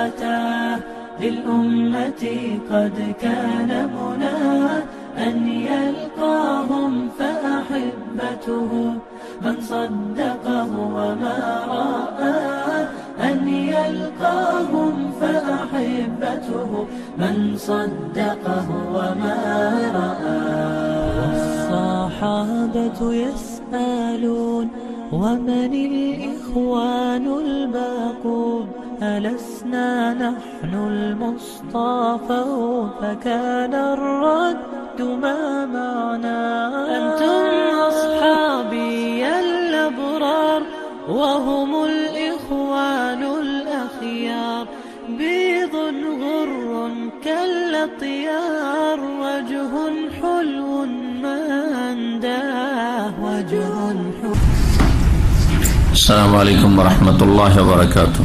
شافتاه للأمة قد كان مناه أن يلقاهم فأحبته من صدقه وما رآه أن يلقاهم فأحبته من صدقه وما رآه والصحابة يسألون ومن الإخوان الباقون؟ ألسنا نحن المصطفون فكان الرد ما معنا أنتم أصحابي الأبرار وهم الإخوان الأخيار. بيض غر كالأطيار وجه حلو ما أنداه وجه حلو. السلام عليكم ورحمة الله وبركاته.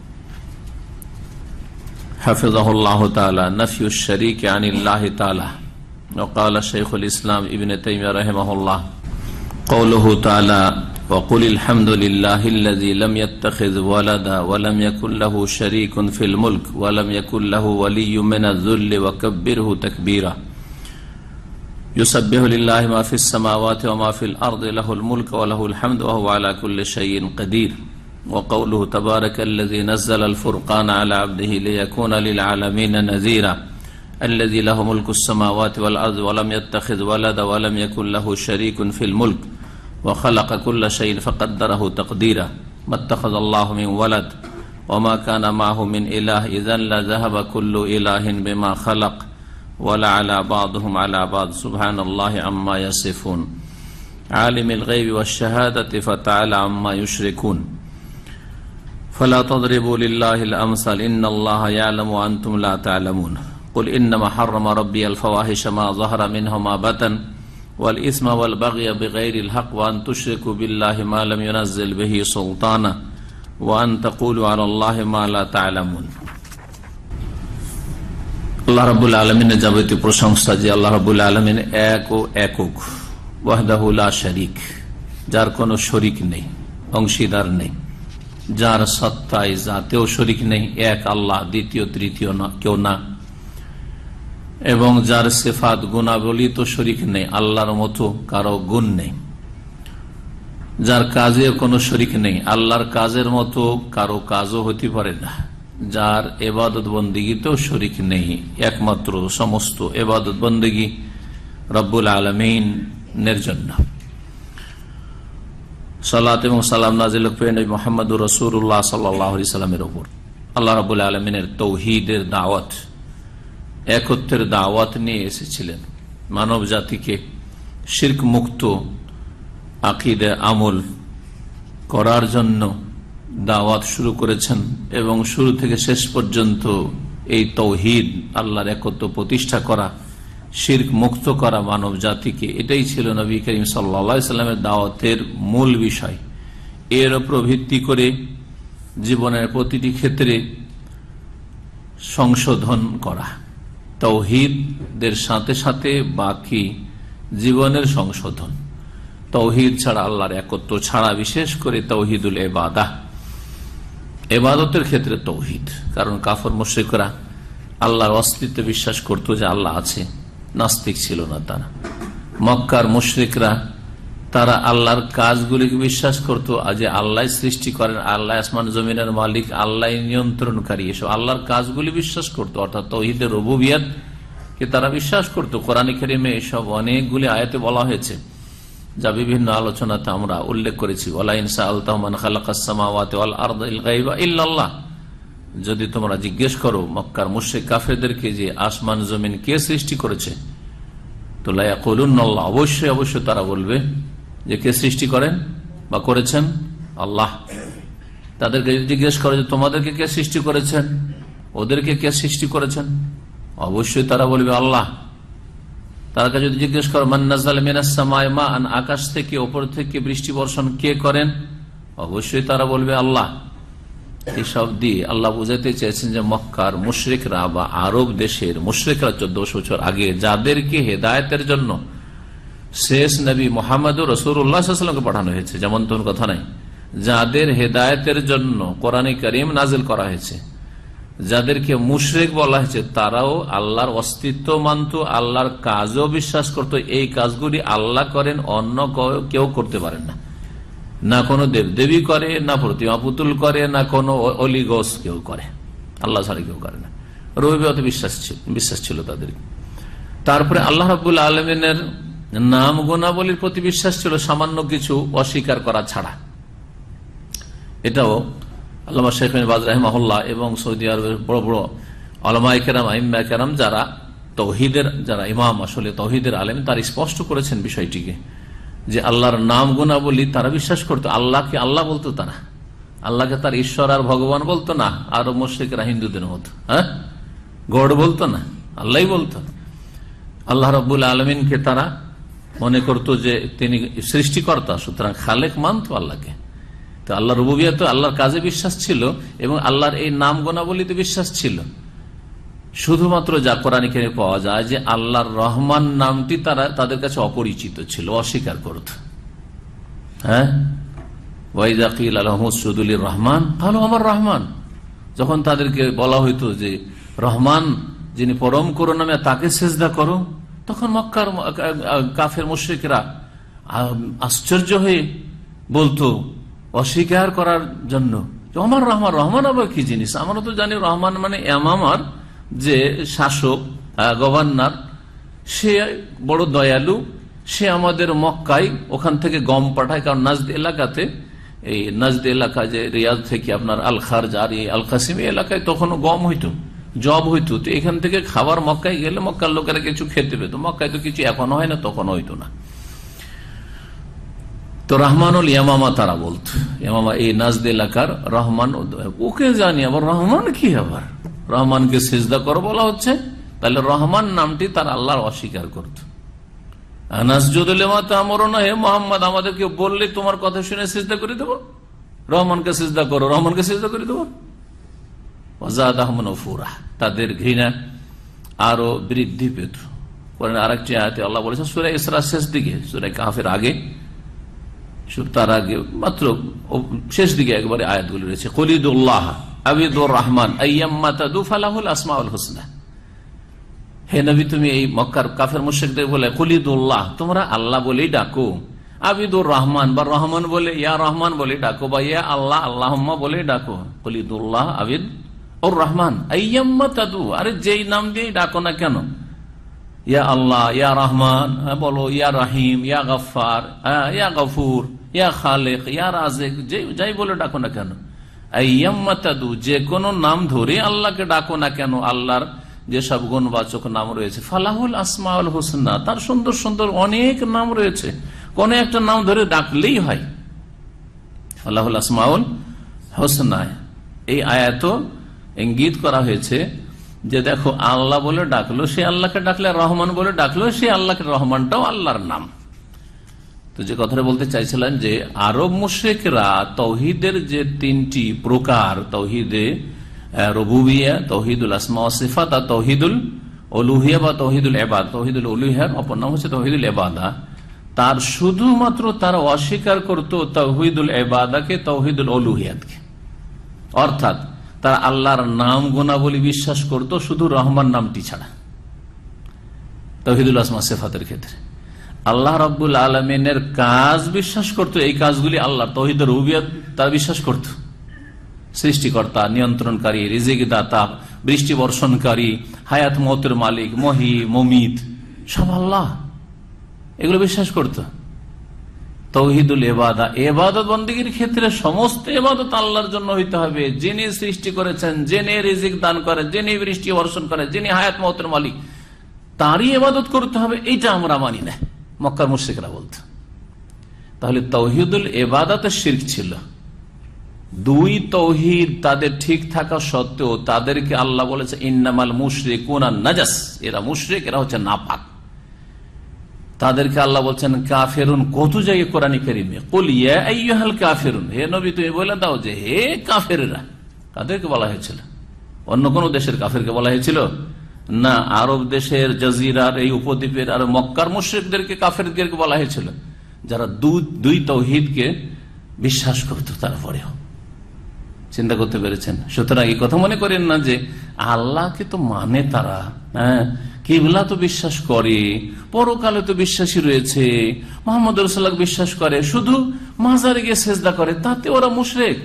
حفظه الله تعالى نفي الشريك عن الله تعالى وقال شيخ الإسلام ابن تيمية رحمه الله قوله تعالى وقل الحمد لله الذي لم يتخذ ولدا ولم يكن له شريك في الملك ولم يكن له ولي من الذل وكبره تكبيرا يسبح لله ما في السماوات وما في الأرض له الملك وله الحمد وهو على كل شيء قدير وقوله تبارك الذي نزل الفرقان على عبده ليكون للعالمين نذيرا الذي له ملك السماوات والأرض ولم يتخذ ولدا ولم يكن له شريك في الملك وخلق كل شيء فقدره تقديرا ما اتخذ الله من ولد وما كان معه من إله إذا لذهب كل إله بما خلق ولا على بعضهم على بعض سبحان الله عما يصفون. عالم الغيب والشهادة فتعالى عما يشركون. فلا تضربوا لله الأمثال إن الله يعلم وأنتم لا تعلمون قل إنما حرم ربي الفواحش ما ظهر منه ما بطن والإثم والبغي بغير الحق وأن تشركوا بالله ما لم ينزل به سلطانا وأن تقولوا على الله ما لا تعلمون আল্লাহ রাবুল আলমিনের যাবতীয় প্রশংসা যে আল্লাহ রাবুল আলমিন এক ও একক ওয়াহদাহুল্লাহ শরিক যার কোনো শরিক নেই অংশীদার নেই যার সত্তায় যাতেও শরিক নেই, এক আল্লাহ, দ্বিতীয়, তৃতীয় না, কেউ না। এবং যার সেফাত গুণাবলী তো শরিক নেই, আল্লাহর মতো কারও গুণ নেই। যার কাজে কোনো শরিক নেই, আল্লাহর কাজের মতো কারও কাজও হতে পারে না। যার এবাদত বন্দিগিতেও শরিক নেই, একমাত্র সমস্ত এবাদত বন্দিগি রব্বুল আলমিনের জন্য। সালাত এবং সালাম নাজিল মোহাম্মদ রসুল্লাহ সাল্লাহ সাল্লামের ওপর আল্লাহ রবুল আলমিনের তৌহিদের দাওয়াত একত্রের দাওয়াত নিয়ে এসেছিলেন। মানব জাতিকে শির্ক মুক্ত আকিদে আমল করার জন্য দাওয়াত শুরু করেছেন এবং শুরু থেকে শেষ পর্যন্ত এই তৌহিদ আল্লাহর একত্র প্রতিষ্ঠা করা শির্ক মুক্ত করা মানব জাতিকে, এটাই ছিল নবী করিম সাল্লামের দাওয়াতের মূল বিষয়। এর ওপর ভিত্তি করে জীবনের প্রতিটি ক্ষেত্রে সংশোধন করা। তৌহিদের সাথে সাথে বাকি জীবনের সংশোধন। তৌহিদ ছাড়া আল্লাহর একত্র ছাড়া, বিশেষ করে তৌহিদুল এবাদা। এবাদতের ক্ষেত্রে তৌহিদ, কারণ কাফর, মুশ্রিকরা আল্লাহর অস্তিত্বে বিশ্বাস করত যে আল্লাহ আছে। নাস্তিক ছিল না তারা। মক্কার মুশ্রিকরা, তারা আল্লাহর কাজগুলিকে বিশ্বাস করত যে আল্লাহ সৃষ্টি করেন, আল্লাহ আসমান জমিনের মালিক, আল্লাহ নিয়ন্ত্রণকারী, এসব আল্লাহর কাজগুলি বিশ্বাস করত, অর্থাৎ তৌহিদের রবুবিয়াত কে তারা বিশ্বাস করত। কোরআন খেরিমে এসব অনেকগুলি আয়াতে বলা হয়েছে, যা বিভিন্ন আলোচনাতে আমরা উল্লেখ করেছি। ইল্লাল্লাহ। যদি তোমরা জিজ্ঞেস করো, মক্কার মুশেক কাফেরদেরকে যে আসমান জমিন কে সৃষ্টি করেছে? তো লাইয়া কলুন্নল্লাহ অবশ্যই অবশ্যই তারা বলবে যে কে সৃষ্টি করেন বা করেছেন? আল্লাহ। তাদেরকে যদি জিজ্ঞেস করে যে তোমাদেরকে কে সৃষ্টি করেছেন? ওদেরকে কে সৃষ্টি করেছেন? অবশ্যই তারা বলবে আল্লাহ। তারা যদি জিজ্ঞেস করো মিনাসমা আকাশ থেকে, ওপর থেকে বৃষ্টি বর্ষণ কে করেন? অবশ্যই তারা বলবে আল্লাহ। এসব দিয়ে আল্লাহ বুঝাতে চেয়েছেন যে মক্কার মুশ্রিকরা বা আরব দেশের মুশ্রিকরা চোদ্দশো বছর আগে যাদেরকে হেদায়তের জন্য শেষ নবী মোহাম্মদ রসুল্লাহামকে পাঠানো হয়েছে, যেমন তোর কথা নাই, যাদের হেদায়তের জন্য কোরআনে করিম নাজিল করা হয়েছে, যাদেরকে মুশরেক বলা হয়েছে, তারাও আল্লাহর অস্তিত্ব মানত, আল্লাহর কাজও বিশ্বাস করত, এই কাজগুলি আল্লাহ করেন, অন্য কেউ করতে পারেন না। না কোনো দেবদেবী করে, না প্রতিমা পুতুল করে, না কোনো অলিগস কেউ করে। আল্লাহ ছাড়া কেউ করে না। রবিবাত বিশ্বাস ছিল বিশ্বাস ছিল তাদের। তারপরে আল্লাহ রাবুল আলমিনের নাম গুণাবলীর প্রতি বিশ্বাস ছিল সামান্য কিছু অস্বীকার করা ছাড়া। এটাও আল্লামা শেখ বাজ রাহিমাহুল্লাহ এবং সৌদি আরবের বড় বড় আলমাই কেরাম আহিম্মা কেরাম যারা তৌহিদের, যারা ইমাম, আসলে তৌহিদের আলেম, তার স্পষ্ট করেছেন বিষয়টিকে। যে আল্লাহর নাম গুণাবলী তারা বিশ্বাস করতো। আল্লাহকে আল্লাহ বলতো তারা। আল্লাহকে তার ঈশ্বর আর ভগবান বলতো না। আর মুশ্রিকরা হিন্দুদের মতো। হ্যাঁ? গড় বলতো না। আল্লাহ বলতো। আল্লাহ রব্বুল আলমিনকে তারা মনে করতো যে তিনি সৃষ্টিকর্তা, সুতরাং খালেক মানত আল্লাহকে। তো আল্লাহ রুবিয়া তো আল্লাহর কাজে বিশ্বাস ছিল এবং আল্লাহর এই নাম গোনাবলিতে বিশ্বাস ছিল। শুধুমাত্র যা কোরআন পাওয়া যায় যে আল্লাহর রহমান নামটি তারা তাদের কাছে অপরিচিত ছিল, অস্বীকার করত। হ্যাঁ? ওয়াইজাকিল আলহমদুল রহমান ভালো আমার রহমান। যখন তাদেরকে বলা হইতো যে, রহমান যিনি পরম করো নামে তাকে সেজদা করো, তখন মক্কার কাফের মুশ্রিকরা আশ্চর্য হয়ে বলতো, অস্বীকার করার জন্য আমার রহমান রহমান আবার কি জিনিস? আমরা তো জানি রহমান মানে এমামার যে শাসক গভর্নর, সে বড় দয়ালু, সে আমাদের মক্কায় ওখান থেকে গম পাঠায়। কারণ নাজদ এলাকাতে, এই নাজদ এলাকা যে রিয়াজ থেকে আপনার আল খারজ আর এই আল কাসিম এলাকায় তখনও গম হইতো, জব হইতো। তো এখান থেকে খাবার মক্কায় গেলে মক্কার লোকেরা কিছু খেতে পেত মক্কায় তো কিছু এখনও হয় না তখন হইতো না। তো রহমানুল ইয়ামামা তারা বলত, ইয়ামামা, এই নাজদ এলাকার রহমান, ওকে জানি, আবার রহমান কি আবার? রহমানকে সেজদা করো বলা হচ্ছে, তাহলে রহমান নামটি তার আল্লাহর অস্বীকার করত। মোহাম্মদ, আমাদেরকে বললে তোমার কথা শুনে চেষ্টা করে দেবো? রহমানকে চেষ্টা করো, রহমানকে চেষ্টা করে দেবো? ওজাদ আহমন ফুরা তাদের ঘৃণা আরও বৃদ্ধি পেত। আরেকটি আয়তে আল্লাহ বলেছেন সুরাই ইসরা শেষ দিকে সুরাই কাফের আগে তার আগে, মাত্র শেষ দিকে একবারে আয়াতগুলি রয়েছে, কলিদুল্লাহ আবিদুর রহমান আসমাউল হোসনা। হে নবী, তুমি এই মক্কার কাফের মুশেকদের বলে, কলিদুল্লাহ তোমরা আল্লাহ বলেই ডাকো। আবিদুর রহমান বা রহমান বলে, ইয়া রহমান বলে ডাকো, বা ইয়া আল্লাহ আল্লাহ বলে ডাকো। কলিদুল্লাহ, আবিদ ওর রহমান তাদু আরে যেই নাম দিয়ে ডাকো না কেন? ইয়া আল্লাহ ইয়া রহমান বলো, ইয়া রাহিম ইয়া গফার ইয়া গফুর ইয়া খালেক ইয়া রাজেক যাই বলে ডাকো না কেন? যে কোনো নাম ধরে আল্লাহকে ডাকো না কেন, আল্লাহর যেসব গুণবাচক নাম রয়েছে। ফালাহুল আসমাউল হোসেনা, তার সুন্দর সুন্দর অনেক নাম রয়েছে। কোন একটা নাম ধরে ডাকলেই হয়। ফালাহুল আসমাউল হোসনা, এই আয়াত ইঙ্গিত করা হয়েছে যে দেখো, আল্লাহ বলে ডাকলো, সে আল্লাহকে ডাকলে রহমান বলে ডাকলো, সে আল্লাহকে রহমানটাও আল্লাহর নাম। তো যে কথাটা বলতে চাইছিলেন যে আরব মুশেকরা তৌহিদের যে তিনটি প্রকার, তৌহিদে রবুবিয়া, তৌহিদুল আসমা সিফাত তৌহিদুল অলুহিয়া বা তৌহিদুল এবাদ তৌহিদুল অলুহিয়ার অপর নাম হচ্ছে তৌহিদুল এবাদা তার শুধুমাত্র তারা অস্বীকার করত তৌহিদুল এবাদাকে তৌহিদুল অলুহিয়াতকে অর্থাৎ তারা আল্লাহর নাম গুণাবলী বিশ্বাস করত, শুধু রহমান নামটি ছাড়া। তহিদুল আসমা সেফাতের ক্ষেত্রে। আল্লাহ রব্বুল আলমিনের কাজ বিশ্বাস করত, এই কাজগুলি আল্লাহ তহিদুর রুবিয়ত তারা বিশ্বাস করত। সৃষ্টিকর্তা, নিয়ন্ত্রণকারী রিজিক দাতা বৃষ্টি বর্ষণকারী, হায়াত মতের মালিক, মহি, মমিত, সব আল্লাহ। এগুলো বিশ্বাস করত। তৌহিদুল এবাদা এবাদত বন্দীগীর ক্ষেত্রে সমস্ত এবাদত আল্লাহর জন্য হইতে হবে। যিনি সৃষ্টি করেছেন জেনে রিজিক দান করে যিনি বৃষ্টি বর্ষণ করে যিনি হায়াত মতের মালিক, তারই এবাদত করতে হবে, এইটা আমরা মানি না। মক্কার মুশ্রিকরা বলত। তাহলে তৌহিদুল এবাদাতের শির্ক ছিল। দুই তৌহিদ তাদের ঠিক থাকা সত্ত্বেও তাদেরকে আল্লাহ বলেছে, ইন্নামাল মুশরিক নাজাস। এরা মুশরিক, এরা হচ্ছে নাপাক। তাদেরকে আল্লাহ বলছেন, কাফেরুন, কত জায়গায় কোরআন করিমে? কলিয়াল কাফেরুন। হে নবী, তুমি বলে দাও যে, হে কাফেরেরা। কাদেরকে বলা হয়েছিল। অন্য কোন দেশের কাফেরকে বলা হয়েছিল? না, আরব দেশের জাজিরার এই উপদ্বীপের আর মক্কার মুশ্রিকদেরকে কাফেরদেরকে বলা হয়েছিল, যারা দুই তৌহিদকে বিশ্বাস করত তারপরেও চিন্তা করতে পেরেছেন? সুতরাং এই কথা মনে করেন না যে আল্লাহকে তো মানে তারা হ্যাঁ? কিবলা তো বিশ্বাস করে, পরকালে তো বিশ্বাসী রয়েছে, মোহাম্মদ রসুল্লাহ বিশ্বাস করে, শুধু মাজারে গিয়ে সেজদা করে, তাতে ওরা মুশরেক,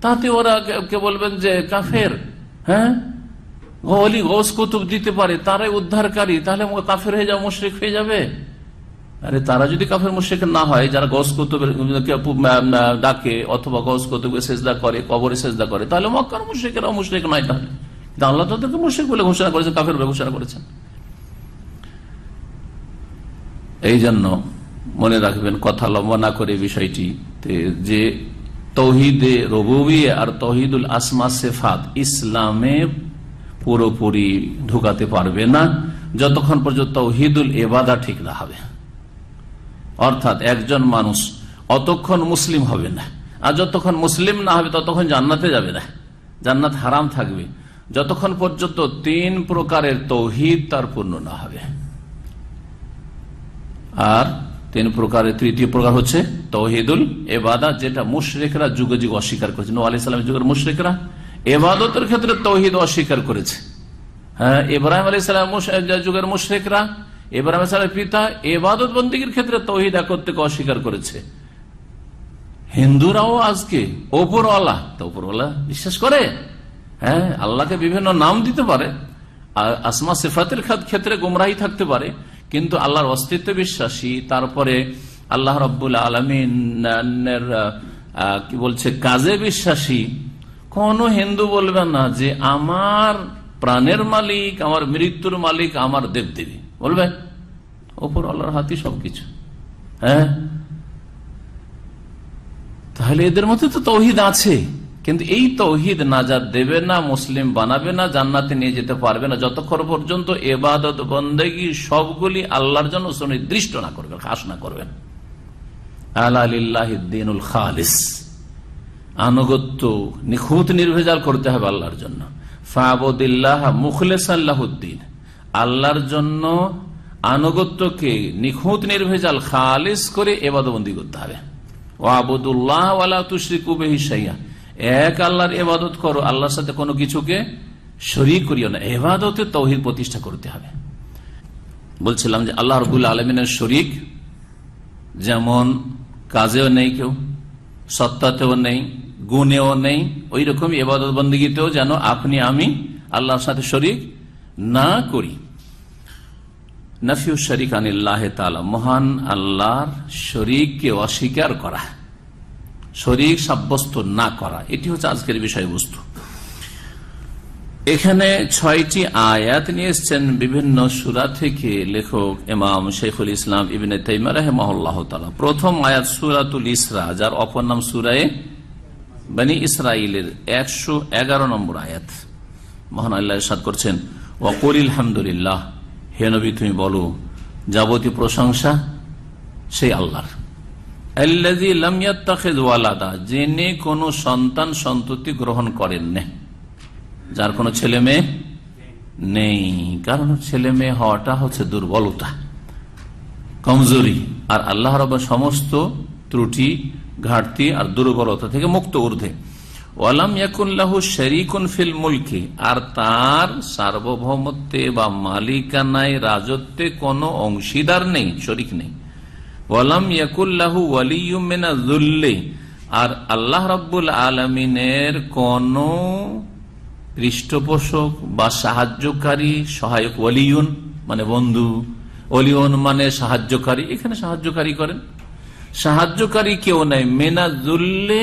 তাতে ওরা কে বলবেন যে কাফের হ্যাঁ? অলি গোস কুতুব দিতে পারে, তারাই উদ্ধারকারী, তাহলে কাফের হয়ে যাবে, মুশরেক হয়ে যাবে? আরে তারা যদি কাফের মুশেক না হয়, যারা গস কুতুবের ডাকে, অথবা গস কুতুবের সেজদা করে, কবরে সেজদা করে, তাহলে মক্কার মুশেকেরা মুশেক নয় তাহলে। আল্লাহ তাদেরকে মুশেক বলে ঘোষণা করেছেন, কাফের বলে ঘোষণা করেছেন। এই জন্য মনে রাখবেন, কথা লম্বা না করে বিষয়টি যে তৌহিদে রবুবি আর তহিদুল আসমা সেফাত, ইসলামে পুরোপুরি ঢুকাতে পারবে না। যতক্ষণ পর্যন্ত তৌহিদুল এবাদা ঠিক না হবে। অর্থাৎ একজন মানুষ অতক্ষণ মুসলিম হবে না। আর যতক্ষণ মুসলিম না হবে, ততক্ষণ জান্নাতে যাবে না। জান্নাত হারাম থাকবে। যতক্ষণ পর্যন্ত তিন প্রকারের তৌহিদ তার পূর্ণ না হবে। আর তিন প্রকারের তৃতীয় প্রকার হচ্ছে তৌহিদুল এবাদা যেটা মুশরেকরা যুগে যুগ অস্বীকার করেছে। নো আলি যুগের মুশরেকরা এবাদতের ক্ষেত্রে তৌহিদ অস্বীকার করেছে। হ্যাঁ ইব্রাহিম আলী সালাম যুগের মুশরেকরা, ইব্রাহিম সালের পিতা এবাদত বন্দীগীর ক্ষেত্রে তৌহিদ একত্রকে অস্বীকার করেছে। হিন্দুরাও আজকে ওপরওয়ালা, তো ওপরওয়ালা বিশ্বাস করে? হ্যাঁ আল্লাহকে বিভিন্ন নাম দিতে পারে, আর আসমা সেফাতের ক্ষেত্রে গুমরাহি থাকতে পারে, কিন্তু আল্লাহর অস্তিত্ব বিশ্বাসী, তারপরে আল্লাহ রব্বুল আলমিনের কি বলছে, কাজে বিশ্বাসী কোন হিন্দু বলবে না যে আমার প্রাণের মালিক, আমার মৃত্যুর মালিক, আমার দেবদেবী। বলবে ওপর আল্লাহর হাতি সবকিছু। হ্যাঁ? তাহলে এদের মধ্যে তো তৌহিদ আছে। কিন্তু এই তৌহিদ নাজাদ দেবে না, মুসলিম বানাবে না, জান্নাতে নিয়ে যেতে পারবে না। যতক্ষণ পর্যন্ত এবাদত, বন্দেগী সবগুলি আল্লাহর জন্য সুনির্দিষ্ট না করবেন, খাস না করবেন। আল্লাহিদ্দিনুল খালিস। আনুগত্য নিখুঁত নির্ভেজাল করতে হবে আল্লাহর জন্য। ফাবুদিল্লাহ মুখলেস আল্লাহদ্দিন আল্লাহর জন্য আনুগত্যকে নিখুঁত নির্ভেজাল খালিস করে এবাদবন্দি করতে হবে। ও আবুদুল্লাহ তুশ্রিকুবেহিসাইয়া এক আল্লাহর এবাদত করো, আল্লাহর সাথে কোনো কিছুকে শরিক করিও না। এবাদতে তৌহিদ প্রতিষ্ঠা করতে হবে। বলছিলাম যে আল্লাহ রবুল্লা আলমিনের শরিক যেমন কাজেও নেই কেউ সত্তাতেও নেই, গুণেও নেই ওই রকম এবাদত বন্দীগীতেও যেন আপনি, আমি আল্লাহর সাথে শরিক না করি। নফিউ শরিক আনিল্লাহ মহান আল্লাহর শরিককে অস্বীকার করা, শরিক সাব্যস্ত না করা, এটি হচ্ছে আজকের বিষয়বস্তু। এখানে ছয়টি আয়াত নিয়ে এসছেন বিভিন্ন সুরা থেকে লেখক এমাম শেখুল ইসলাম ইবিনে তাইমা রহমাল্লাহ তালা প্রথম আয়াত সুরাতুল ইসরা, যার অপর নাম সুরায় বানী ইসরায়েলের একশো এগারো নম্বর আয়াত। মহান আল্লাহ সাদ করছেন, ওয়াকুল আলহামদুলিল্লাহ, হে নবী তুমি বলো, যাবতীয় প্রশংসা সেই আল্লাহর। যিনি কোন সন্তান সন্ততি গ্রহণ করেন না যার কোনো ছেলে মেয়ে নেই। কারণ ছেলে মেয়ে হওয়াটা হচ্ছে দুর্বলতা। কমজোরি। আর আল্লাহ রব সমস্ত ত্রুটি, ঘাটতি আর দুর্বলতা থেকে মুক্ত ঊর্ধ্বে। ওয়ালাম ইয়াকুল্লাহু ফিল আর তার সার্বভৌমত্বে বা মালিকানায় রাজত্বে কোনো অংশীদার নেই, শরিক নেই। ওয়ালাম ইয়াকুল্লাহু ওয়ালিউমিনা জুল্লি আর আল্লাহ রাব্বুল আলমিনের কোন পৃষ্ঠপোষক বা সাহায্যকারী সহায়ক ওয়ালিউন মানে বন্ধু। অলিউন মানে সাহায্যকারী। এখানে সাহায্যকারী করেন। সাহায্যকারী কেউ নাই। মেনা জুল্লে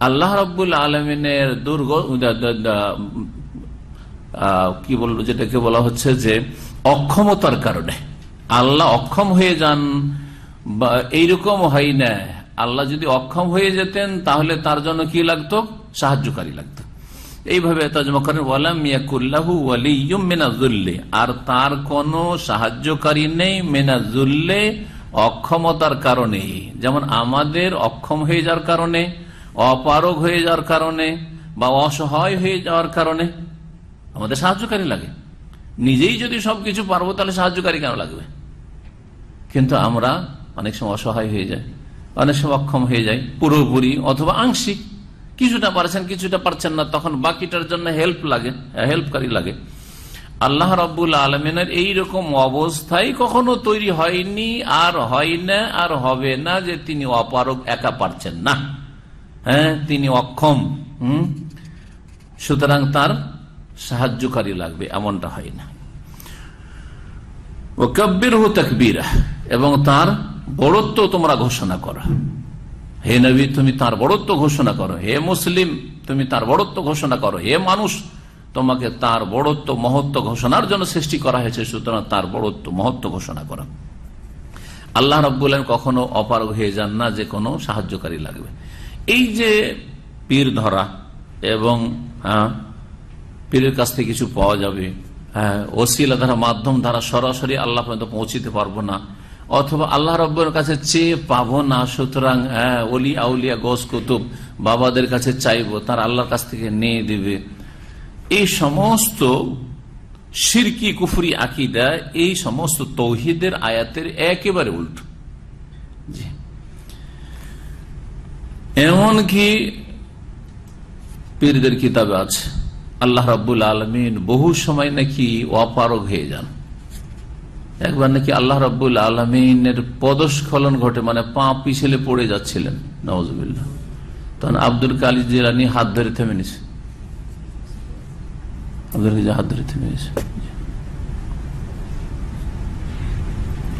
আল্লাহ রাব্বুল আলমিনের দুর্গ কি বলব, যেটাকে বলা হচ্ছে যে অক্ষমতার কারণে। আল্লাহ অক্ষম হয়ে যান বা এইরকম হয় না। আল্লাহ যদি অক্ষম হয়ে যেতেন, তাহলে তার জন্য কি লাগতো? সাহায্যকারী লাগতো। এইভাবে তর্জমা করেন, ওয়ালাম আর তার কোনো সাহায্যকারী নেই মিনাজুল্লে অক্ষমতার কারণে। যেমন আমাদের অক্ষম হয়ে যাওয়ার কারণে, অপারগ হয়ে যাওয়ার কারণে বা অসহায় হয়ে যাওয়ার কারণে আমাদের সাহায্যকারী লাগে। নিজেই যদি সবকিছু পারব, তাহলে সাহায্যকারী কেন লাগবে? কিন্তু আমরা অনেক সময় অসহায় হয়ে যাই, অনেক সময় অক্ষম হয়ে যাই, পুরোপুরি অথবা আংশিক। কিছুটা পারছেন কিছুটা পারছেন না, তখন বাকিটার জন্য হেল্প লাগে হেল্পকারী লাগে। আল্লাহ রব্বুল আলমিনের এইরকম অবস্থায় কখনো তৈরি হয়নি, আর হয় না, আর হবে না যে তিনি অপারক একা পারছেন না। হ্যাঁ তিনি অক্ষম, হম? সুতরাং তার সাহায্যকারী লাগবে, এমনটা হয় না। ও কব্বির হু তকবীর এবং তার বড়ত্ব তোমরা ঘোষণা করো। হে নবী তুমি তার বড়ত্ব ঘোষণা করো। হে মুসলিম তুমি তার বড়ত্ব ঘোষণা করো। হে মানুষ তোমাকে তার বড়ত্ব মহত্ব ঘোষণার জন্য সৃষ্টি করা হয়েছে সুতরাং তার বড়ত্ব মহত্ব ঘোষণা করা। আল্লাহ রব্বুল কখনো অপারগ হয়ে যান না যে কোনো সাহায্যকারী লাগবে। এই যে পীর ধরা এবং হ্যাঁ, পীরের কাছ থেকে কিছু পাওয়া যাবে হ্যাঁ ওসিলা দ্বারা মাধ্যম ধারা সরাসরি আল্লাহ পর্যন্ত পৌঁছিতে পারব না অথবা আল্লাহ রব্বের কাছে চেয়ে পাবো না, সুতরাং হ্যাঁ অলি আউলিয়া, গোস কুতুব বাবাদের কাছে চাইব, তার আল্লাহর কাছ থেকে নিয়ে দিবে। এই সমস্ত সিরকি কুফরি, আকিদা, এই সমস্ত তৌহিদের আয়াতের একেবারে উল্টো। এমনকি পীরদের কিতাবে আছে, আল্লাহ রাব্বুল আলমিন বহু সময় নাকি অপারগ হয়ে যান। একবার নাকি আল্লাহ রাব্বুল আলমিনের পদস্খলন ঘটে মানে পা পিছলে পড়ে যাচ্ছিলেন নওয়াজবিল্লা তখন আব্দুল কালী জিলানি হাত ধরে থেমে নিছে। আব্দুল কালী হাত ধরে থেমে নিছে।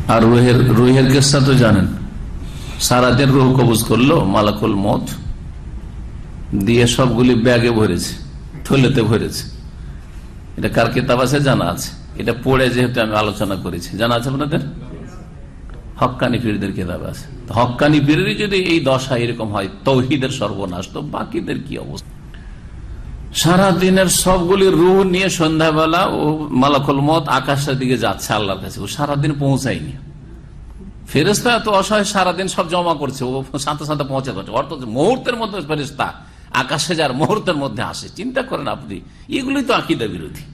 আর রোহের রোহের কেসটা তো জানেন সারাদিন রোহ কবজ করল, মালাকুল মত দিয়ে সবগুলি ব্যাগে ভরেছে, থলেতে ভরেছে। এটা কার কিতাব আছে? জানা আছে। এটা পড়ে যেহেতু আমি আলোচনা করেছি, জানা আছে আপনাদের? হক্কানি পীরদের কিতাব আছে। তো হক্কানি পীরেরই যদি এই দশা এরকম হয়, তৌহিদের সর্বনাশ, তো বাকিদের কি অবস্থা? সারা দিনের সবগুলি রুহ নিয়ে সন্ধ্যাবেলা ও মালাকুল মত আকাশের দিকে যাচ্ছে আল্লাহর কাছে। ও সারাদিন পৌঁছায়নি। ফেরেস্তা এত অসহায়, সারাদিন সব জমা করছে। ও সাথে সাথে পৌঁছে করছে অর্থাৎ মুহূর্তের মধ্যে ফেরেস্তা আকাশে যার মুহূর্তের মধ্যে আসে। চিন্তা করেন আপনি এগুলি তো আকিদা বিরোধী।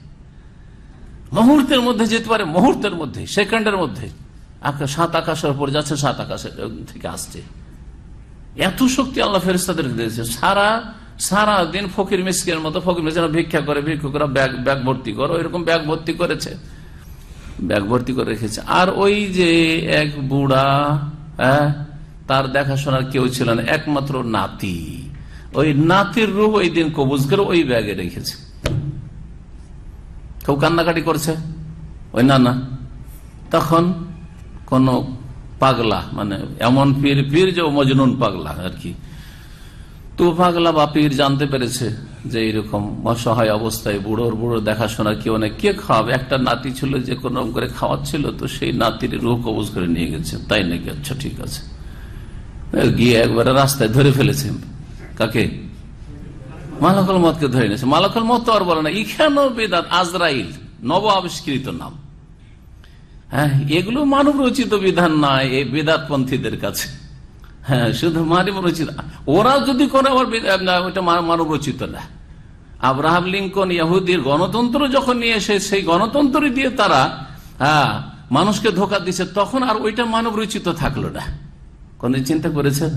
মুহূর্তের মধ্যে যেতে পারে, মুহূর্তের মধ্যে, সেকেন্ডের মধ্যে। সাত আকাশের উপর যাচ্ছে, সাত আকাশের থেকে আসছে। এত শক্তি আল্লাহ ফেরিস্তাদের দিয়েছে। সারা সারা দিন ফকির মিসকের মতো ফকির মিসকের ভিক্ষা করে ভিক্ষুকরা ব্যাগ ব্যাগ ভর্তি করো এরকম ব্যাগ ভর্তি করেছে। ব্যাগ ভর্তি করে রেখেছে। আর ওই যে এক বুড়া হ্যাঁ তার দেখাশোনার কেউ ছিল না একমাত্র নাতি। ওই নাতির রূপ ওই দিন কবুজ করে ওই ব্যাগে রেখেছে। কেউ কান্নাকাটি করছে? ওই না না। তখন কোন পাগলা মানে এমন পীর পীর যে মজনুন পাগলা আর কি। তো পাগলা বা পীর জানতে পেরেছে যে এইরকম অসহায় অবস্থায় বুড়োর বুড়ো দেখাশোনা কেউ না কে খাওয়াবে? একটা নাতি ছিল যে কোন করে খাওয়াচ্ছিল, তো সেই নাতির রুহ কবজ করে নিয়ে গেছে। তাই নাকি? আচ্ছা ঠিক আছে। গিয়ে একবারে রাস্তায় ধরে ফেলেছে। কাকে? মালাকল মতকে ধরে নিয়েছে। মালাকল মত তো আর বলে না ইখানো বেদাত আজরাইল নব আবিষ্কৃত নাম। হ্যাঁ এগুলো মানব রচিত বিধান নয় এই বেদাত পন্থীদের কাছে। হ্যাঁ শুধু মানব রচিত ওরা যদি করে, আবার ওইটা মানব রচিত না। আব্রাহাম লিঙ্কন ইয়াহুদির গণতন্ত্র যখন নিয়ে এসে, সেই গণতন্ত্র দিয়ে তারা হ্যাঁ মানুষকে ধোকা দিচ্ছে তখন আর ওইটা মানব রচিত থাকল না। কোন চিন্তা করেছেন?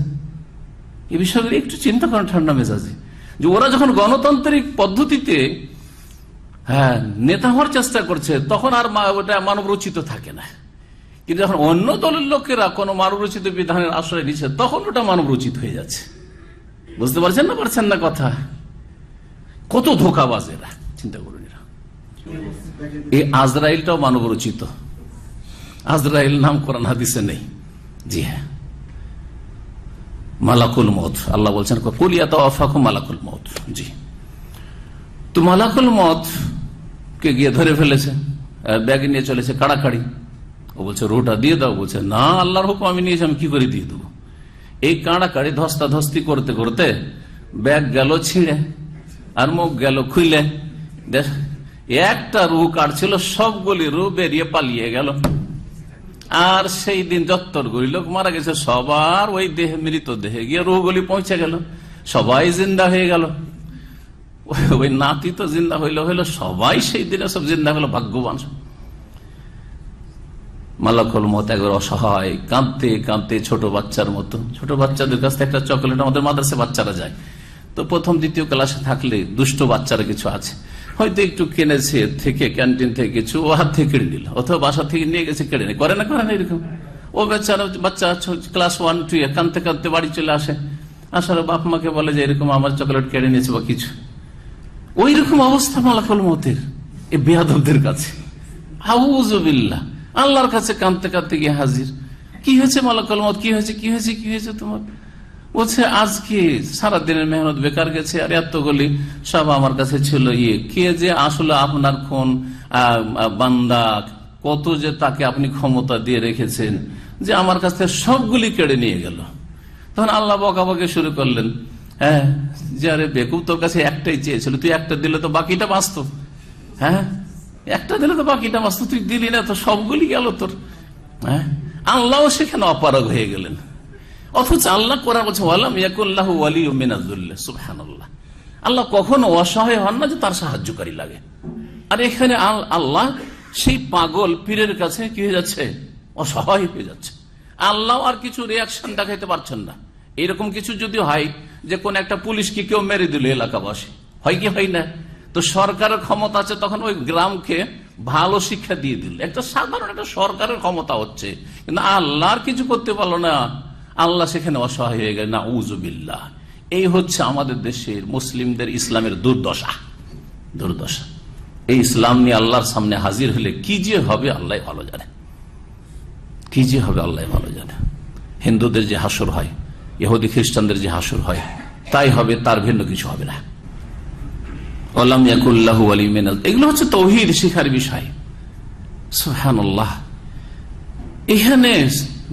এই বিষয়গুলো একটু চিন্তা করেন ঠান্ডা মেজাজে। যে ওরা যখন গণতান্ত্রিক পদ্ধতিতে হ্যাঁ নেতা হওয়ার চেষ্টা করছে, তখন আর ওটা মানব রচিত থাকে না। কিন্তু যখন অন্য দলের লোকেরা কোনো মানব রচিত বিধানের আশ্রয় নিচ্ছে, তখন ওটা মানব রচিত হয়ে যাচ্ছে। বুঝতে পারছেন না পারছেন না কথা? কত ধোকাবাজ এরা, চিন্তা করুন এরা। এই আজরাইলটাও মানব রচিত আজরাইল নাম কোরআন হাদিসে নেই। জি হ্যাঁ। মালাকুল মত আল্লাহ বলছেন মালাকুল মত জি। তো মালাকুল মত কে গিয়ে ধরে ফেলেছে? ব্যাগ নিয়ে চলেছে কাড়াকাড়ি। ও বলছে রোটা দিয়ে দাও। বলছে না আল্লাহর হুকুম আমি নিয়েছি আমি কি করে দিয়ে দেবো? এই কাড়াকাড়ি ধস্তা ধস্তি করতে করতে ব্যাগ গেল ছিঁড়ে আর মুখ গেল দেখ, একটা রু কাটছিল সবগুলি রু বেরিয়ে পালিয়ে গেল। আর সেই দিন যত্তর গুলি লোক মারা গেছে সবার ওই দেহে, মৃত দেহে। গিয়ে রুহগুলি পৌঁছে গেল, সবাই জিন্দা হয়ে গেল। ওই- নাতি তো জিন্দা হইল হইল সবাই সেই দিনে সব জিন্দা হলো ভাগ্যবান। মালাকুল মত একবার অসহায়, কাঁদতে কাঁদতে ছোট বাচ্চার মতো। ছোট বাচ্চাদের কাছ থেকে একটা চকলেট, আমাদের মাদ্রাসে বাচ্চারা যায়। তো প্রথম, দ্বিতীয় ক্লাসে থাকলে দুষ্ট বাচ্চারা কিছু আছে। হয়তো একটু কিনেছে থেকে, ক্যান্টিন থেকে কিছু ও হাত থেকে কেড়ে নিল, অথবা বাসা থেকে নিয়ে গেছে, কেড়ে নেই করে না করে না, এরকম। ও বেচারা, বাচ্চা ক্লাস ওয়ান টু কাঁদতে কাঁদতে বাড়ি চলে আসে। আসার বাপ মাকে বলে যে, এরকম আমার চকলেট কেড়ে নিয়েছে বা কিছু। ওই রকম অবস্থা মালাকুল মতের এ বেয়াদবদের কাছে। হাউজবিল্লা আল্লাহর কাছে কাঁদতে কাঁদতে গিয়ে হাজির। কি হয়েছে মালাকুল মত কি হয়েছে? কি হয়েছে? কি হয়েছে তোমার? বলছে, আজকে সারা দিনের মেহনত বেকার গেছে, আর এতগুলি সব আমার কাছে ছিল ইয়ে। কে যে আসলে আপনার কোন বান্দা, কত যে তাকে আপনি ক্ষমতা দিয়ে রেখেছেন, যে আমার কাছ থেকে সবগুলি কেড়ে নিয়ে গেল। তখন আল্লাহ বকাবকে শুরু করলেন হ্যাঁ যে আরে বেকুব তোর কাছে একটাই চেয়েছিল, তুই একটা দিলে তো বাকিটা বাঁচত। হ্যাঁ একটা দিলে তো বাকিটা বাঁচত, তুই দিলি না তো সবগুলি গেল তোর। হ্যাঁ আল্লাহও সেখানে অপারগ হয়ে গেলেন। অথচ আল্লাহ করা বলছে সুবহানাল্লাহ। আল্লাহ কখনো অসহায় হন না যে তার সাহায্যকারী লাগে। আর এখানে আল্লাহ সেই পাগল পীরের কাছে কি হয়ে যাচ্ছে? অসহায় হয়ে যাচ্ছে। আল্লাহ আর কিছু রিয়াকশন দেখাইতে পারছেন না। এরকম কিছু যদি হয় যে কোন একটা পুলিশকে কেউ মেরে দিল এলাকাবাসী, হয় কি হয় না? তো সরকারের ক্ষমতা আছে, তখন ওই গ্রামকে ভালো শিক্ষা দিয়ে দিল। একটা সাধারণ একটা সরকারের ক্ষমতা হচ্ছে। কিন্তু আল্লাহর কিছু করতে পারল না। আল্লাহ সেখানে অসহায় হয়ে গেল না উজুবিল্লাহ এই হচ্ছে আমাদের দেশের মুসলিমদের ইসলামের দুর্দশা। দুর্দশা। এই ইসলাম নিয়ে আল্লাহর সামনে হাজির হলে কি যে হবে আল্লাহ ভালো জানে। কি যে হবে আল্লাহ ভালো জানে। হিন্দুদের যে হাসর হয়, ইহুদি খ্রিস্টানদের যে হাসর হয়, তাই হবে, তার ভিন্ন কিছু হবে না। এগুলো হচ্ছে তৌহিদ শিখার বিষয়। সুহানুল্লাহ এখানে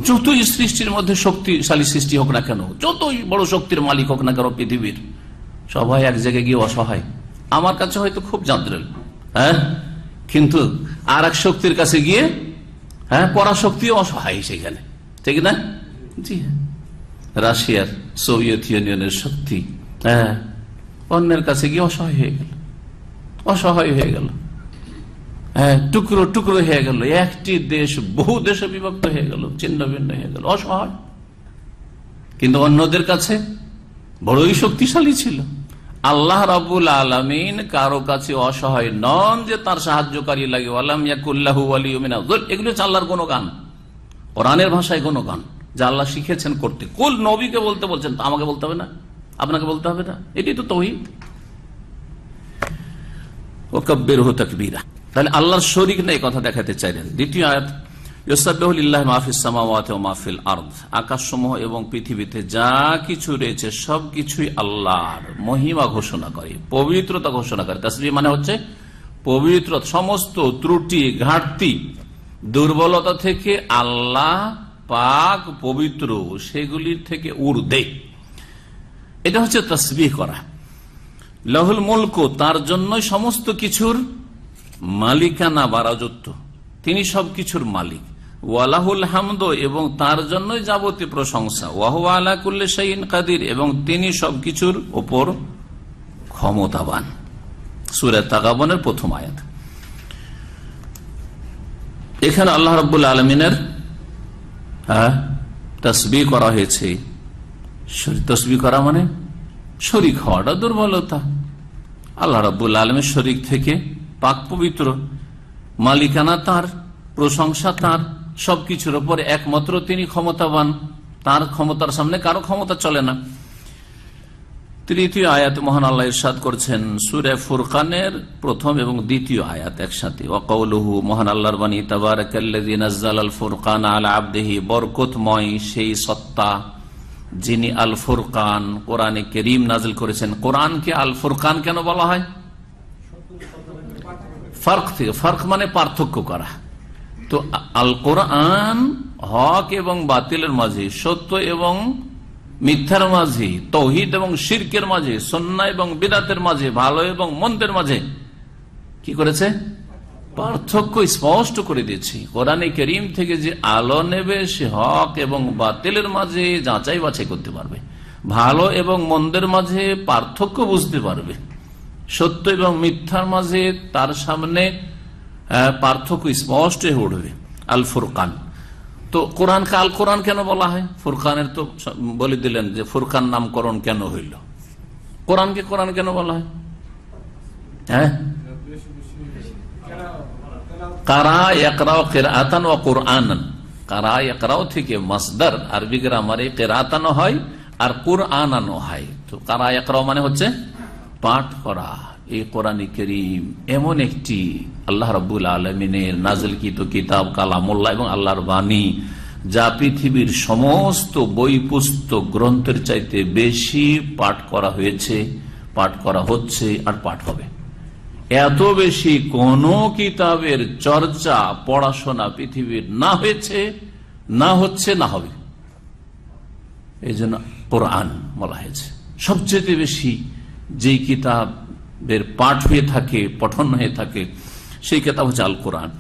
যতই সৃষ্টির মধ্যে শক্তিশালী সৃষ্টি হোক না কেন, যতই বড় শক্তির মালিক হোক না কেন পৃথিবীর, সবাই এক জায়গায় গিয়ে অসহায়। আমার কাছে হয়তো খুব জাদ্রেল হ্যাঁ? কিন্তু আর এক শক্তির কাছে গিয়ে হ্যাঁ পরাশক্তিও অসহায় সেখানে ঠিক না? জি হ্যাঁ। রাশিয়ার, সোভিয়েত ইউনিয়নের শক্তি হ্যাঁ অন্যের কাছে গিয়ে অসহায় হয়ে গেল। অসহায় হয়ে গেল। টুকরো টুকরো হয়ে গেল। একটি দেশ, বহু দেশে বিভক্ত হয়ে গেল, ছিন্ন ভিন্ন হয়ে গেল। অসহায়। কিন্তু অন্যদের কাছে বড়ই শক্তিশালী ছিল। আল্লাহ রাবুল আলমিন কারও কাছে অসহায় নন যে তার সাহায্যকারী লাগে। আলাম এগুলো হচ্ছে আল্লাহর কোনো গান কোরআনের ভাষায় কোনো গান যা আল্লাহ শিখেছেন করতে। কুল নবীকে বলতে বলছেন, তা আমাকে বলতে হবে না? আপনাকে বলতে হবে না? এটি তো তহিদ। ও কব্বের হো তকবীরা। তাহলে আল্লাহর শরিক না নেই কথা দেখাতে চাইলেন। দ্বিতীয় আয়াত ইউসাবিল্লাহ মাহফিস সামাওয়াত ও মাহফিল আর্দ। আকাশসমূহ এবং পৃথিবীতে যা কিছু রয়েছে সবকিছুই আল্লাহর মহিমা ঘোষণা করে, পবিত্রতা ঘোষণা করে। তাসবি মানে হচ্ছে পবিত্র, সমস্ত ত্রুটি, ঘাটতি, দুর্বলতা থেকে আল্লাহ পাক পবিত্র, সেগুলির থেকে উর্দে এটা হচ্ছে তসবিহ করা। লহুল মুলক তার জন্য সমস্ত কিছুর মালিকানা বা রাজত্ব তিনি সবকিছুর মালিক। ওয়ালাহুল হামদ এবং তার জন্যই যাবতীয় প্রশংসা। ওয়াহু আলাকুল্লে শাইন কাদির এবং তিনি সবকিছুর ওপর ক্ষমতাবান। সুরে তাকাবনের প্রথম আয়াত। এখানে আল্লাহ রব্বুল আলমিনের তসবি করা হয়েছে। তসবি করা মানে শরিক হওয়াটা দুর্বলতা। আল্লাহ রব্বুল আলমের শরিক থেকে পাক পবিত্র। মালিকানা তার, প্রশংসা তার, সবকিছুর উপর একমাত্র তিনি ক্ষমতাবান। তার ক্ষমতার সামনে কারও ক্ষমতা চলে না। তৃতীয় আয়াত মহান আল্লাহ ইরশাদ করছেন, সুরে ফুরকানের প্রথম এবং দ্বিতীয় আয়াত একসাথে। ওয়াকাউলহু মহান আল্লাহর বাণী নাযালাল ফুরকান আলা আবদিহি, বরকতময় সেই সত্তা যিনি আল ফুরকান, কোরআনে করিম নাজিল করেছেন। কোরআনকে আল ফুরকান কেন বলা হয়? ফার্ক থেকে, ফার্ক মানে পার্থক্য করা। তো আল কোরআন হক এবং বাতিলের মাঝে, সত্য এবং মিথ্যার মাঝে, তৌহিদ এবং শির্কের মাঝে সন্না এবং বিদাতের মাঝে, ভালো এবং মন্দের মাঝে, কি করেছে? পার্থক্য স্পষ্ট করে দিয়েছি। কোরআনে করিম থেকে যে আলো নেবে, সে হক এবং বাতিলের মাঝে যাচাই বাছাই করতে পারবে। ভালো এবং মন্দের মাঝে পার্থক্য বুঝতে পারবে। সত্য এবং মিথ্যার মাঝে তার সামনে পার্থক্য স্পষ্ট হয়ে উঠবে। আল ফুরকান তো কোরআনকে আল কোরআন কেন বলা হয়? ফুরকানের তো বলে দিলেন যে ফুরকান নামকরণ কেন হইল? কোরআনকে কোরআন কেন বলা হয়? হ্যাঁ? কারা একরাও কেরাতান ও কোরআন কারা একরাও থেকে মাসদার? আরবি গ্রামারে কেরাতানো হয় আর কোরআনানো হয়। তো কারা একরাও মানে হচ্ছে পাঠ করা এই কোরআন করিম এমন একটি আল্লাহ রব্বুল আলমিনের নাজলকিত কিতাব, কালামুল্লাহ এবং আল্লাহর বাণী, যা পৃথিবীর সমস্ত বই পুস্তক গ্রন্থের চাইতে বেশি পাঠ করা হয়েছে, পাঠ করা হচ্ছে আর পাঠ হবে। এত বেশি কোন কিতাবের চর্চা, পড়াশোনা পৃথিবীর না হয়েছে, না হচ্ছে, না হবে। এই জন্য কোরআন বলা হয়েছে। সবচেয়ে বেশি যেই কিতাবের পাঠ হয়ে থাকে, পঠন হয়ে থাকে, সেই কিতাব হচ্ছে আল কোরআন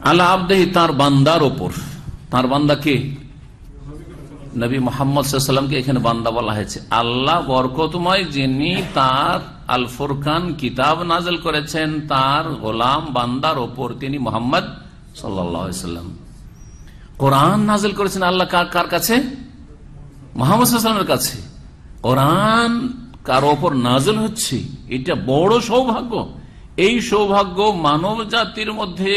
আল্লাহ আবদেহি তার বান্দার ওপর, তার বান্দাকে নবী মোহাম্মদ সাল্লামকে এখানে বান্দা বলা হয়েছে। আল্লাহ বরকতময় যিনি তার আল ফুরকান কিতাব নাজল করেছেন, তার গোলাম বান্দার ওপর তিনি মোহাম্মদ সাল্লাম কোরআন নাজল করেছেন আল্লাহ কার কার কাছে? মোহাম্মদ কাছে। কোরআন কার ওপর নাজল হচ্ছে, এটা বড় সৌভাগ্য। এই সৌভাগ্য মানব জাতির মধ্যে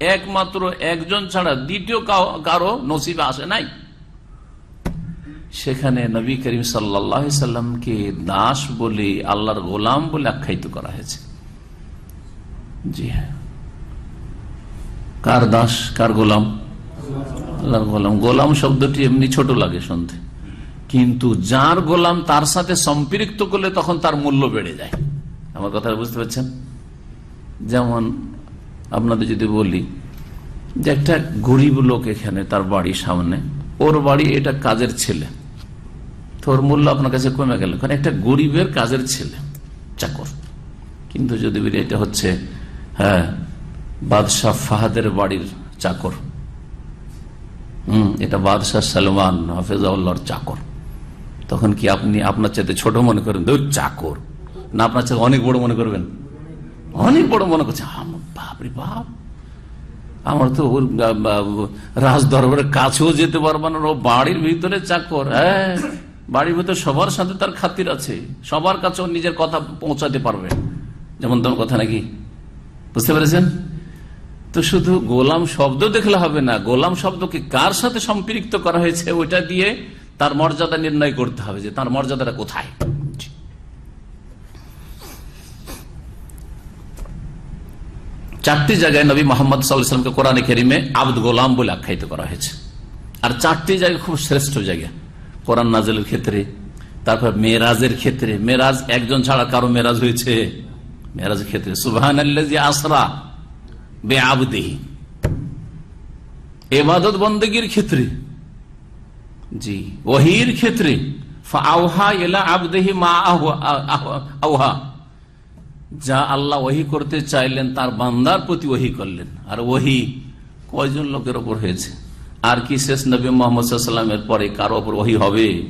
একমাত্র একজন ছাড়া দ্বিতীয় কারও নসিবে আসে নাই। সেখানে নবী করিম সাল্লামকে দাস বলে, আল্লাহর গোলাম বলে আখ্যায়িত করা হয়েছে। জি হ্যাঁ। কার দাস, কার গোলাম? আল্লাহর গোলাম। গোলাম শব্দটি এমনি ছোট লাগে শুনতে। কিন্তু যার গোলাম তার সাথে সম্পৃক্ত করলে তখন তার মূল্য বেড়ে যায়। আমার কথা বুঝতে পারছেন? যেমন আপনাদের যদি বলি যে একটা গরিব লোক এখানে তার বাড়ির সামনে, ওর বাড়ি এটা কাজের ছেলে। তোর মূল্য আপনার কাছে কমে গেল। কারণ একটা গরিবের কাজের ছেলে, চাকর। কিন্তু যদি বলি এটা হচ্ছে হ্যাঁ বাদশাহ ফাহাদের বাড়ির চাকর। হম, এটা বাদশাহ সালমান হাফেজাউল্লাহর চাকর। তখন কি আপনি আপনার চাইতে ছোট মনে করেন? চাকর। না, আপনার চাইতে অনেক বড় মনে করবেন? অনেক বড় মনে করছে বাপরে বাপ আমার তো ওর রাজ দরবারের কাছেও যেতে পারব না, ও বাড়ির ভিতরে চাকর হ্যাঁ। বাড়ির ভিতরে সবার সাথে তার খাতির আছে। সবার কাছে নিজের কথা পৌঁছাতে পারবে। যেমন তোমার কথা নাকি? বুঝতে পেরেছেন? তো শুধু গোলাম শব্দ দেখলে হবে না, গোলাম শব্দকে কার সাথে সম্পৃক্ত করা হয়েছে ওইটা দিয়ে তার মর্যাদা নির্ণয় করতে হবে যে তার মর্যাদাটা কোথায়। চারটি জায়গায় নবী মোহাম্মদ সাল্লামকে কোরআনে কেরিমে আব্দ গোলাম বলে আখ্যায়িত করা হয়েছে। আর চারটি জায়গা খুব শ্রেষ্ঠ জায়গা। কোরআন নাজেলের ক্ষেত্রে তারপর মেয়েরাজের ক্ষেত্রে। মেয়েরাজ একজন ছাড়া কারও মেয়েরাজ হয়েছে? মেয়েরাজের ক্ষেত্রে। সুবাহান আসরা বে আবদেহি। এবাদত বন্দগীর ক্ষেত্রে জি। ওহির ক্ষেত্রে আউহা এলা আবদেহি মা আউহা যা আল্লাহ ওহি করতে চাইলেন, তার বান্দার প্রতি ওহি করলেন। আর ওহি কয়জন লোকের ওপর হয়েছে? আর কি শেষ নবী মোহাম্মদ সাল্লামের পরে কারও ওপর ওহি হবে?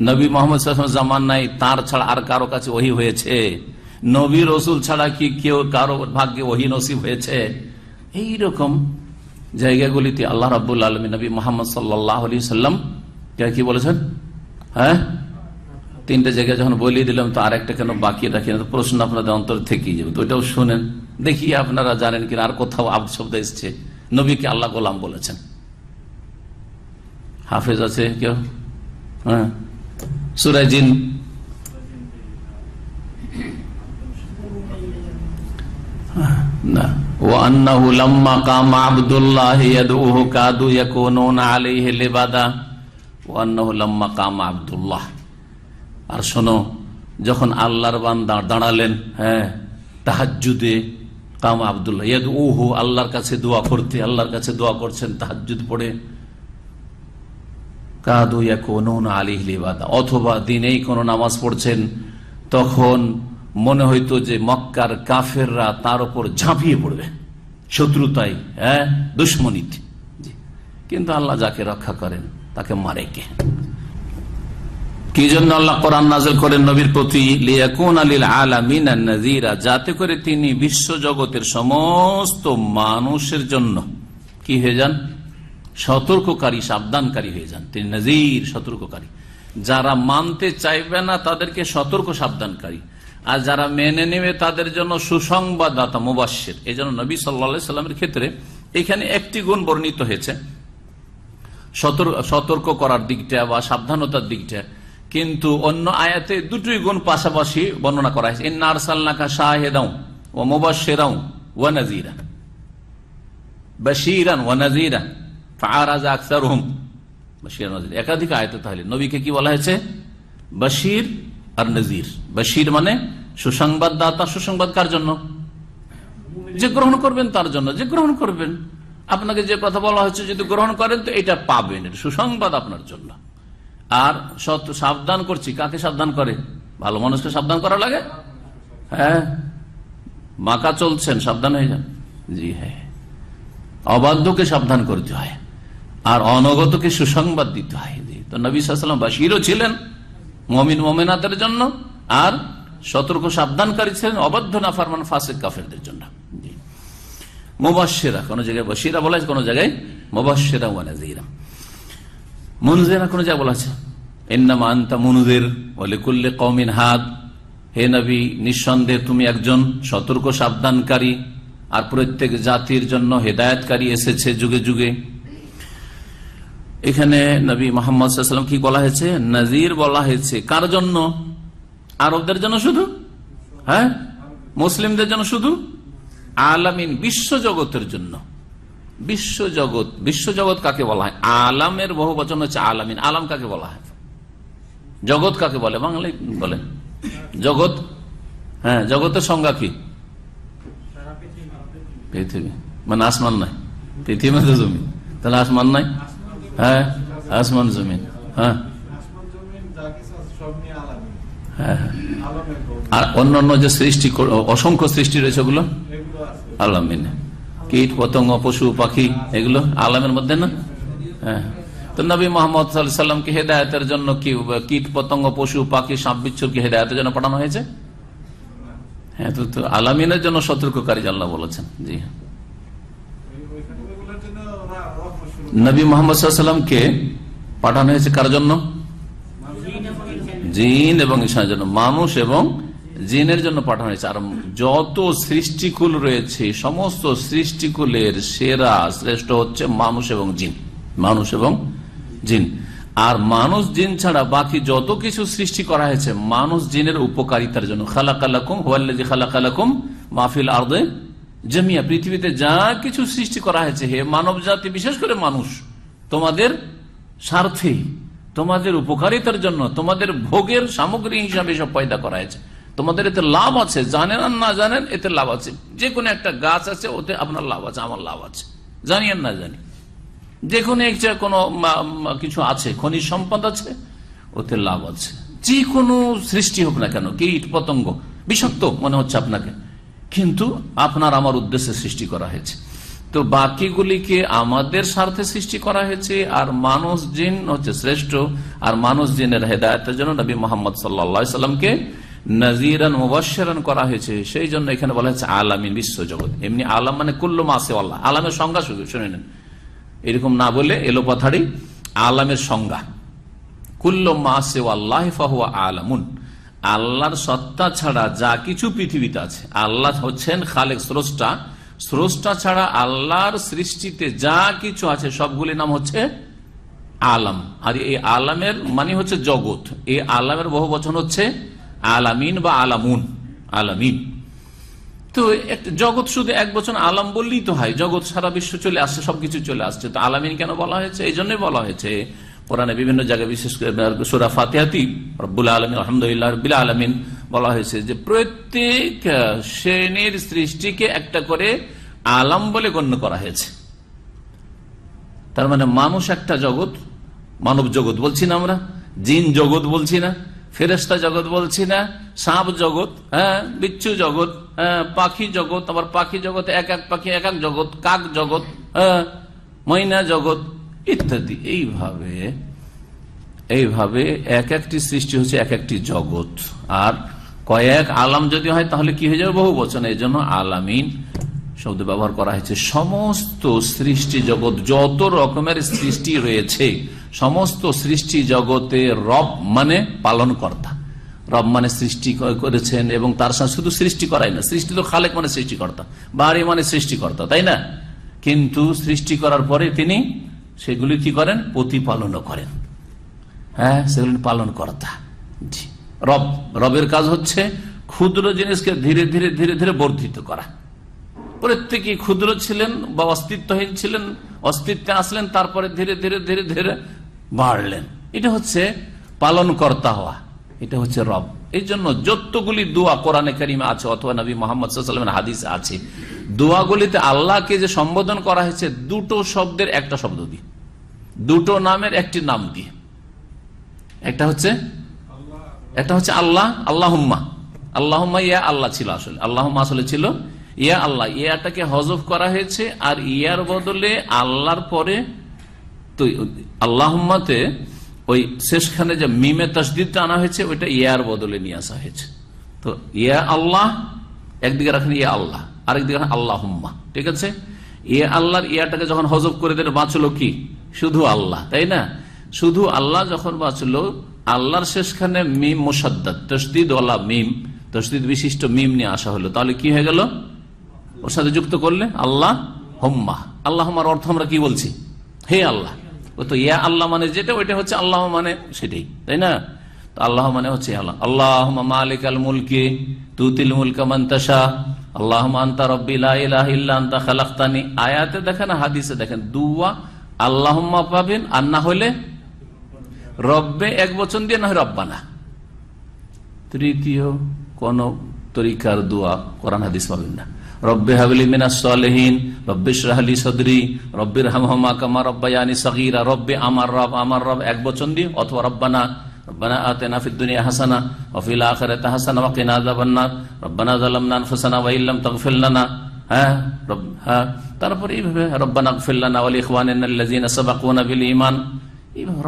নবী মোহাম্মদ জামান নাই, তার ছাড়া আর কারও কাছে ওহি হয়েছে? নবী রসুল ছাড়া কি কেউ কারও ভাগ্যে ওহি নসিব হয়েছে? এইরকম জায়গাগুলিতে আল্লাহ রাবুল আলমী নবী মোহাম্মদ সাল্লাহ আলী সাল্লাম কি বলেছেন হ্যাঁ তিনটা জায়গায় যখন বলিয়ে দিলাম তো আর একটা কেন বাকি রাখি না তো প্রশ্ন আপনাদের অন্তর থেকেই যাবে তো ওইটাও শোনেন দেখি আপনারা জানেন কিনা আর কোথাও আব শব্দ এসছে নবীকে আল্লাহ গোলাম বলেছেন হাফেজ আছে কেউ হ্যাঁ সুরাজিন না وأنه لما قام عبد الله يدعوه كادوا يكونون عليه لبدا ওয়ান্নাহুল্লাম্মা কাম আবদুল্লাহ। আর শোনো, যখন আল্লাহর বান দাঁড়ালেন হ্যাঁ তাহাজুদে কাম আবদুল্লাহ ইয়াদ উহু আল্লাহর কাছে দোয়া করতে, আল্লাহর কাছে দোয়া করছেন তাহাজুদ পড়ে। কাদু ইয়াকুন আলী লিবাদা, অথবা দিনেই কোনো নামাজ পড়ছেন, তখন মনে হইতো যে মক্কার কাফেররা তার উপর ঝাঁপিয়ে পড়বে। শত্রুতাই হ্যাঁ দুশ্মনীতি। কিন্তু আল্লাহ যাকে রক্ষা করেন তাকে মারে কে? কি জন্য আল্লাহ কোরআন নাজল করেন নবীর প্রতি যাতে করে তিনি বিশ্ব জগতের সমস্ত মানুষের জন্য কি হয়ে যান? সতর্ককারী, সাবধানকারী হয়ে যান। তিনি নজির সতর্ককারী। যারা মানতে চাইবে না, তাদেরকে সতর্ক, সাবধানকারী। আর যারা মেনে নেবে, তাদের জন্য সুসংবাদদাতা মুবাসের এই জন্য নবী সাল্লা সাল্লামের ক্ষেত্রে এখানে একটি গুণ বর্ণিত হয়েছে। সতর্ক করার দিকটা বা সাবধানতার দিকটা। কিন্তু অন্য আয়াতে দুটোই গুণ পাশাপাশি বর্ণনা করা হয়েছে। ইন্নার সাল্লাকা শাহেদাও ও মুবাসেরাও ও নাজিরা বশিরান ও নাজিরা ফারাজ আকসার হুম বশির নজির একাধিক আয়তে তাহলে। নবীকে কি বলা হয়েছে? বশির আর নজির বশির মানে সুসংবাদ দাতা সুসংবাদ কার জন্য? যে গ্রহণ করবেন তার জন্য। যে গ্রহণ করবেন। আপনাকে যে কথা বলা হচ্ছে যদি গ্রহণ করেন, তো এটা পাবেন। সুসংবাদ আপনার জন্য। আর সত্য সাবধান করছি। কাকে সাবধান করে? ভালো মানুষকে সাবধান করা লাগে? হ্যাঁ। মাকা চলছেন, সাবধান হয়ে যান। জি হ্যাঁ। অবাধ্যকে সাবধান করতে হয়। আর অনগতকে সুসংবাদ দিতে হয়। তো নবী সাল্লাম বাসিরও ছিলেন মমিন, মমিনাদের জন্য। আর সতর্ক সাবধানকারী ছিলেন, অবাধ্য না ফারমান ফাসেক, কাফেরদের জন্য। মোবাসেরা কোন জায়গায় বসিরা বলা আছে, কোন জায়গায় মোবাসেরা ওয়ানাজিরা মনুজেরা কোন জায়গায় বলা আছে? এন্নামা আন্তা মনুদের বলে কুল্লে কমিন হাত হে নবী, নিঃসন্দেহে তুমি একজন সতর্ক, সাবধানকারী আর প্রত্যেক জাতির জন্য হেদায়তকারী এসেছে যুগে যুগে। এখানে নবী মোহাম্মদ কি বলা হয়েছে? নজির বলা হয়েছে। কার জন্য? আরবদের জন্য শুধু? হ্যাঁ? মুসলিমদের জন্য শুধু? আলামিন বিশ্ব জগতের জন্য। বিশ্ব জগৎ বিশ্ব জগৎ কাকে বলা হয়? আলামের বহু বচন হচ্ছে আলামিন। আলাম কাকে বলা হয়? জগৎ কাকে বলে? বাংলায় বলে। জগৎ? হ্যাঁ জগতের সংজ্ঞা কি? পৃথিবী। মানে আসমান নাই। পৃথিবী তো জমিন তাহলে আসমান নাই? হ্যাঁ আসমান জমিন হ্যাঁ। আর অন্যান্য যে সৃষ্টি অসংখ্য সৃষ্টি রয়েছে ওগুলো? আলামিন। কীট, পতঙ্গ, পশু, পাখি, এগুলো আলামের মধ্যে না? হ্যাঁ। তো নবী মোহাম্মদ সাল্লামকে হেদায়তের জন্য কি, কীট, পতঙ্গ, পশু, পাখি, সাপ হেদায়তের জন্য পাঠানো হয়েছে? হ্যাঁ তো আলামিনের জন্য সতর্ককারী বলেছেন, জি। নবী মোহাম্মদ সাল্লামকে পাঠানো হয়েছে কার জন্য? জিন এবং জন্য। মানুষ এবং জিনের জন্য পাঠানো হয়েছে। আর যত সৃষ্টিকুল রয়েছে, সমস্ত সৃষ্টিকুলের সেরা শ্রেষ্ঠ হচ্ছে মানুষ এবং জিন। মানুষ এবং জিন। আর মানুষ জিন ছাড়া বাকি যত কিছু সৃষ্টি করা হয়েছে, মানুষ জিনের উপকারিতার জন্য। খালাকালাকুম হোয়াল্লাজি খালাকালাকুম মাহফিল আর্দে জমিয়া। পৃথিবীতে যা কিছু সৃষ্টি করা হয়েছে, হে মানব জাতি বিশেষ করে মানুষ, তোমাদের স্বার্থে তোমাদের উপকারিতার জন্য, তোমাদের ভোগের সামগ্রী হিসাবে সব পয়দা করা হয়েছে। তোমাদের এতে লাভ আছে, জানেন আর না জানেন, এতে লাভ আছে। যে কোনো একটা গাছ আছে, ওতে আপনার লাভ আছে, আমার লাভ আছে। জানি আর না জানি। যে কোনো একটা কোনো কিছু আছে, খনিজ সম্পদ আছে, ওতে লাভ আছে। যে কোনো সৃষ্টি হোক না কেন, কীট, পতঙ্গ, বিষাক্ত মনে হচ্ছে আপনাকে। কিন্তু আপনার আমার উদ্দেশ্যে সৃষ্টি করা হয়েছে। তো বাকিগুলিকে আমাদের স্বার্থে সৃষ্টি করা হয়েছে, আর মানুষ জিন হচ্ছে শ্রেষ্ঠ, আর মানুষ জিনের হেদায়তের জন্য নবী মোহাম্মদ সাল্লা সাল্লামকে নাজিরান মুবাশশিরান করা হয়েছে। সেই জন্য এখানে বলা হয়েছে আলামিন বিশ্বজগৎ এমনি আলাম মানে কুল্লু মাসে আল্লাহ। আলামের সংজ্ঞা শুধু, শুনে নেন। এরকম না বলে এলো কথাটি আলামের সংজ্ঞা। কুল্লু মাসে আল্লাহ ফাহুয়া আলামুন। আল্লাহর সত্তা ছাড়া যা কিছু পৃথিবীতে আছে। আল্লাহ হচ্ছেন খালেক স্রষ্টা। স্রষ্টা ছাড়া আল্লাহর সৃষ্টিতে যা কিছু আছে সবগুলি নাম হচ্ছে আলাম। আর এই আলামের মানে হচ্ছে জগৎ। এই আলামের বহু বচন হচ্ছে আলামিন বা আলামুন। আলামিন। তো জগৎ শুধু এক বছর আলাম বললেই তো হয়। জগৎ সারা বিশ্ব চলে আসছে, সবকিছু চলে আসছে। তো আলামিন কেন বলা হয়েছে? এই জন্যই বলা হয়েছে। কোরআনে বিভিন্ন জায়গায় বিশেষ করে সুরা ফাতেহাতি রব্বুল আলমিন, আলহামদুলিল্লাহ রবিল আলমিন বলা হয়েছে যে প্রত্যেক শ্রেণির সৃষ্টিকে একটা করে আলাম বলে গণ্য করা হয়েছে। তার মানে মানুষ একটা জগৎ, মানব জগৎ বলছি না আমরা, জিন জগৎ বলছি না। ফেরেস্তা জগৎ বলছি না, সাপ জগৎ হ্যাঁ বিচ্ছু জগৎ হ্যাঁ পাখি জগৎ, আবার পাখি জগৎ, এক এক পাখি, এক এক জগৎ, কাক জগৎ হ্যাঁ ময়না জগৎ, ইত্যাদি। এইভাবে এইভাবে এক একটি সৃষ্টি হচ্ছে এক একটি জগৎ। আর কয়েক আলাম যদি হয়, তাহলে কি হয়ে যাবে? বহু বচন। এই জন্য আলামিন শব্দ ব্যবহার করা হয়েছে। সমস্ত সৃষ্টি জগৎ, যত রকমের সৃষ্টি রয়েছে সমস্ত সৃষ্টি জগতে রব মানে পালন কর্তা রব মানে সৃষ্টি করেছেন এবং তার সাথে শুধু সৃষ্টি করাই না, সৃষ্টি তো খালেক মানে সৃষ্টিকর্তা, বাড়ি মানে সৃষ্টিকর্তা, তাই না? কিন্তু সৃষ্টি করার পরে তিনি সেগুলি কি করেন? প্রতিপালনও করেন। হ্যাঁ সেগুলি পালন কর্তা জি। রব, রবের কাজ হচ্ছে ক্ষুদ্র জিনিসকে ধীরে ধীরে ধীরে ধীরে বর্ধিত করা। প্রত্যেকে ক্ষুদ্র ছিলেন বা অস্তিত্বহীন ছিলেন, অস্তিত্বে আসলেন, তারপরে ধীরে ধীরে ধীরে ধীরে বাড়লেন। এটা হচ্ছে পালন কর্তা হওয়া। এটা হচ্ছে রব। এই জন্য যতগুলি দোয়া কোরআনে কারিমে আছে, অথবা নবী মোহাম্মদ হাদিস আছে, দোয়াগুলিতে আল্লাহকে যে সম্বোধন করা হয়েছে, দুটো শব্দের একটা শব্দ দিয়ে। দুটো নামের একটি নাম দিয়ে। একটা হচ্ছে একটা হচ্ছে আল্লাহ, আল্লাহম্মা। আল্লাহম্মা ইয়া আল্লাহ ছিল আসলে। আল্লাহম্মা আসলে ছিল ইয়া আল্লাহ। ইয়াটাকে হজফ করা হয়েছে আর ইয়ার বদলে আল্লাহর পরে তো আল্লাহম্মাতে ওই শেষখানে যে মিমে তসদিদটা আনা হয়েছে, ওইটা ইয়ার বদলে নিয়ে আসা হয়েছে। তো ইয়া আল্লাহ, একদিকে রাখেন ইয়া আল্লাহ, আরেকদিকে রাখেন আল্লাহম্মা। ঠিক আছে? ইয়া আল্লাহর ইয়াটাকে যখন হজব করে দিলে, বাঁচলো কি? শুধু আল্লাহ, তাই না? শুধু আল্লাহ যখন বাঁচলো, আল্লাহর শেষখানে মিম মোসাদ্দাদ তসদিদ ওলা মিম তসদিদ বিশিষ্ট মিম নিয়ে আসা হলো। তাহলে কি হয়ে গেল? ওর সাথে যুক্ত করলে আল্লাহ হোম্মা। আল্লাহ আমার অর্থ আমরা কি বলছি? হে আল্লাহ। ও তো ইয়া আল্লাহ মানে যেটা, ওইটা হচ্ছে আল্লাহ মানে সেটাই, তাই না? আল্লাহ মানে হচ্ছে আল্লাহ আল্লাহ। মালিক আল মুলকি তুতিল মুলকা আন্তা ইল্লা আয়াতে দেখেন, হাদিসে দেখেন, দুয়া পাবেন, আর না হলে রব্বে এক বচন দিয়ে না হয় রব্বানা। তৃতীয় কোন তরিকার দোয়া কোরআন হাদিস পাবেন না। রব্বে হাবলি মিনাসহীন রব্বে শাহলি সদরি রব্বির হামহমা কামা রব্বায়ানি সগিরা, রব্বে আমার রব আমার রব, এক বচন দিয়ে অথবা রব্বানা রব্বানা হাসানা হ্যাঁ রব হ্যাঁ রব্বানা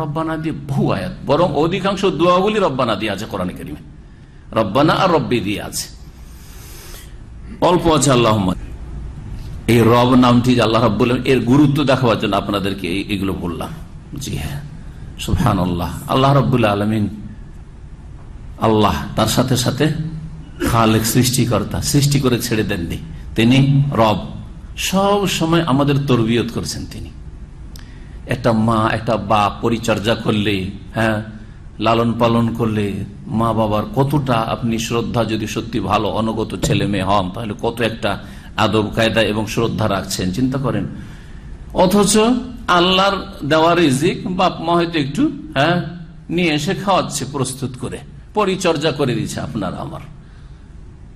রব্বানা দিয়ে বহু আয়াত, বরং অধিকাংশ দোয়াগুলি রব্বানা দিয়ে আছে কোরআন কারিমে। রব্বানা আর রব্বি দিয়ে আছে। অল্প আছে আল্লাহ এই রব নামটি আল্লাহ রব বললেন এর গুরুত্ব দেখাবার জন্য আপনাদেরকে এগুলো বললাম। জি হ্যাঁ। সুফহান আল্লাহ আল্লাহ রব্বুল্লা আলমিন আল্লাহ, তার সাথে সাথে খালেক সৃষ্টিকর্তা, সৃষ্টি করে ছেড়ে দেননি। তিনি রব। সব সময় আমাদের তরবিয়ত করেছেন তিনি। একটা মা, একটা বাপ পরিচর্যা করলে হ্যাঁ লালন পালন করলে মা বাবার কতটা আপনি শ্রদ্ধা যদি সত্যি ভালো, অনুগত ছেলে মেয়ে হন, তাহলে কত একটা আদব কায়দা এবং শ্রদ্ধা রাখছেন, চিন্তা করেন। অথচ আল্লাহর দেওয়া রিজিক বাপ মা হয়তো একটু হ্যাঁ নিয়ে এসে খাওয়াচ্ছে প্রস্তুত করে, পরিচর্যা করে দিচ্ছে আপনার আমার।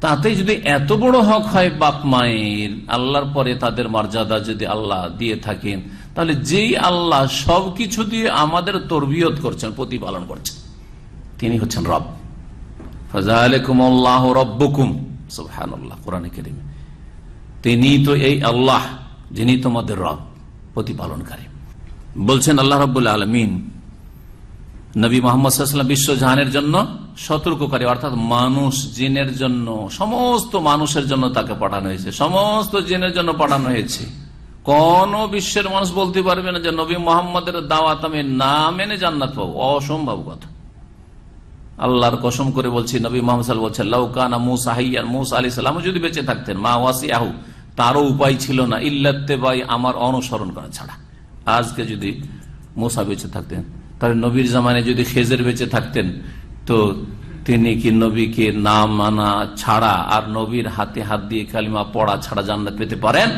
তাতে যদি এত বড় হক হয় বাপ মায়ের, আল্লাহর পরে তাদের মর্যাদা যদি আল্লাহ দিয়ে থাকেন তাহলে যেই আল্লাহ সবকিছু দিয়ে আমাদের তরবিয়ত করছেন, প্রতিপালন করছেন, তিনি হচ্ছেন রব। ফাজালেকুম আল্লাহ রব্বকুম। সুবহানাল্লাহ, কোরআনে কারীমে। তিনি তো এই আল্লাহ, যিনি তোমাদের রব, প্রতিপালনকারী। বলছেন আল্লাহ রব্বুল আলমিন, নবী মোহাম্মদ বিশ্ব জাহানের জন্য সতর্ককারী, অর্থাৎ মানুষ জিনের জন্য, সমস্ত মানুষের জন্য তাকে পাঠানো হয়েছে, সমস্ত জিনের জন্য পাঠানো হয়েছে। কোন বিশ্বের মানুষ বলতে পারবে না যে নবী মোহাম্মদের দাওয়াত আমি না মেনে জান্নাত পাবো। অসম্ভব কথা। আল্লাহর কসম করে বলছি, নবী মোহাম্মদ বলছেন লৌকানা মুসা হাইয়ার মুসা আলি সাল্লাম যদি বেঁচে থাকতেন, মা ওয়াসি আহু তারও উপায় ছিল না। ইল্লাতে বাই আমার অনুসরণ করা ছাড়া। আজকে যদি মোসা বেঁচে থাকতেন, তাহলে নবীর জামানে যদি খেজের বেঁচে থাকতেন, তো তিনি কি নবীকে না মানা ছাড়া আর নবীর হাতে হাত দিয়ে কালিমা পড়া ছাড়া জান্নাত পেতে পারেন?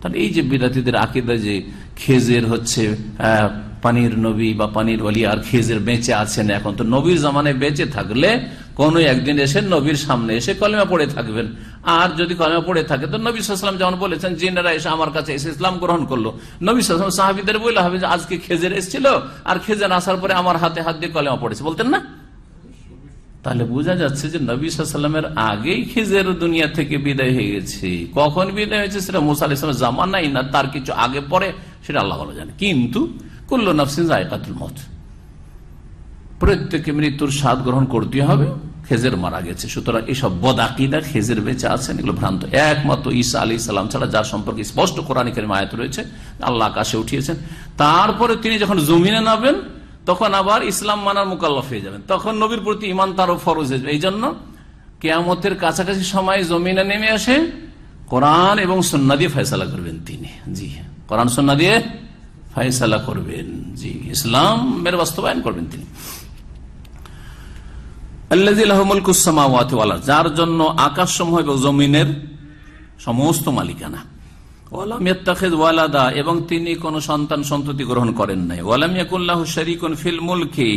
তাহলে এই যে বিরাতিদের আকিদা যে খেজের হচ্ছে পানির নবী বা পানির ওলি আর খেজের বেঁচে আছেন এখন, তো নবীর জামানে বেঁচে থাকলে কোন একদিন এসে নবীর সামনে এসে কলিমা পড়ে থাকবেন। আর যদি কলিমা পড়ে থাকে, তো নবী সাল্লাম যেমন বলেছেন, জিনেরা এসে আমার কাছে এসে ইসলাম গ্রহণ করল। নবী সাল্লাম সাহাবিদের বলে হবে যে, আজকে খেজের এসেছিল আর খেজের আসার পরে আমার হাতে হাত দিয়ে কলিমা পড়েছে। বলতেন না? তাহলে বোঝা যাচ্ছে যে নবী সাল্লামের আগেই খিজের দুনিয়া থেকে বিদায় হয়ে গেছে। কখন বিদায় হয়েছে সেটা মুসা আলি ইসলামের জামানাই না তার কিছু আগে পরে সেটা আল্লাহ ভালো জানে। কিন্তু কুল্ল নফসিন জায়কাতুল মত প্রত্যেকে মৃত্যুর স্বাদ গ্রহণ করতে হবে, খেজের মারা গেছে। সুতরাং এইসব বদাকিদা খেজের বেঁচে আছেন, এগুলো ভ্রান্ত। একমাত্র ঈসা আলী সাল্লাম ছাড়া যার সম্পর্কে স্পষ্ট কোরআনিকের মায়াত রয়েছে, আল্লাহ আকাশে উঠিয়েছেন। তারপরে তিনি যখন জমিনে নামেন তখন আবার ইসলাম মানার মোকাল্লাফ হয়ে যাবেন। তখন নবীর প্রতি ইমান তারও ফরজ হয়ে যাবে। এই জন্য কেয়ামতের কাছাকাছি সময় জমিনে নেমে আসে কোরআন এবং সন্না দিয়ে ফয়সালা করবেন তিনি। জি কোরআন সন্না দিয়ে ফয়সালা করবেন। জি ইসলামের বাস্তবায়ন করবেন তিনি। যার জন্য আকাশ সমূহ এবং জমিনের সমস্ত মালিকানা। ওয়ালাদা, এবং তিনি কোন সন্তান সন্ততি গ্রহণ করেন নাই। ওয়ালামিয়াকুল্লাহ শরিকুন ফিল মুলকে,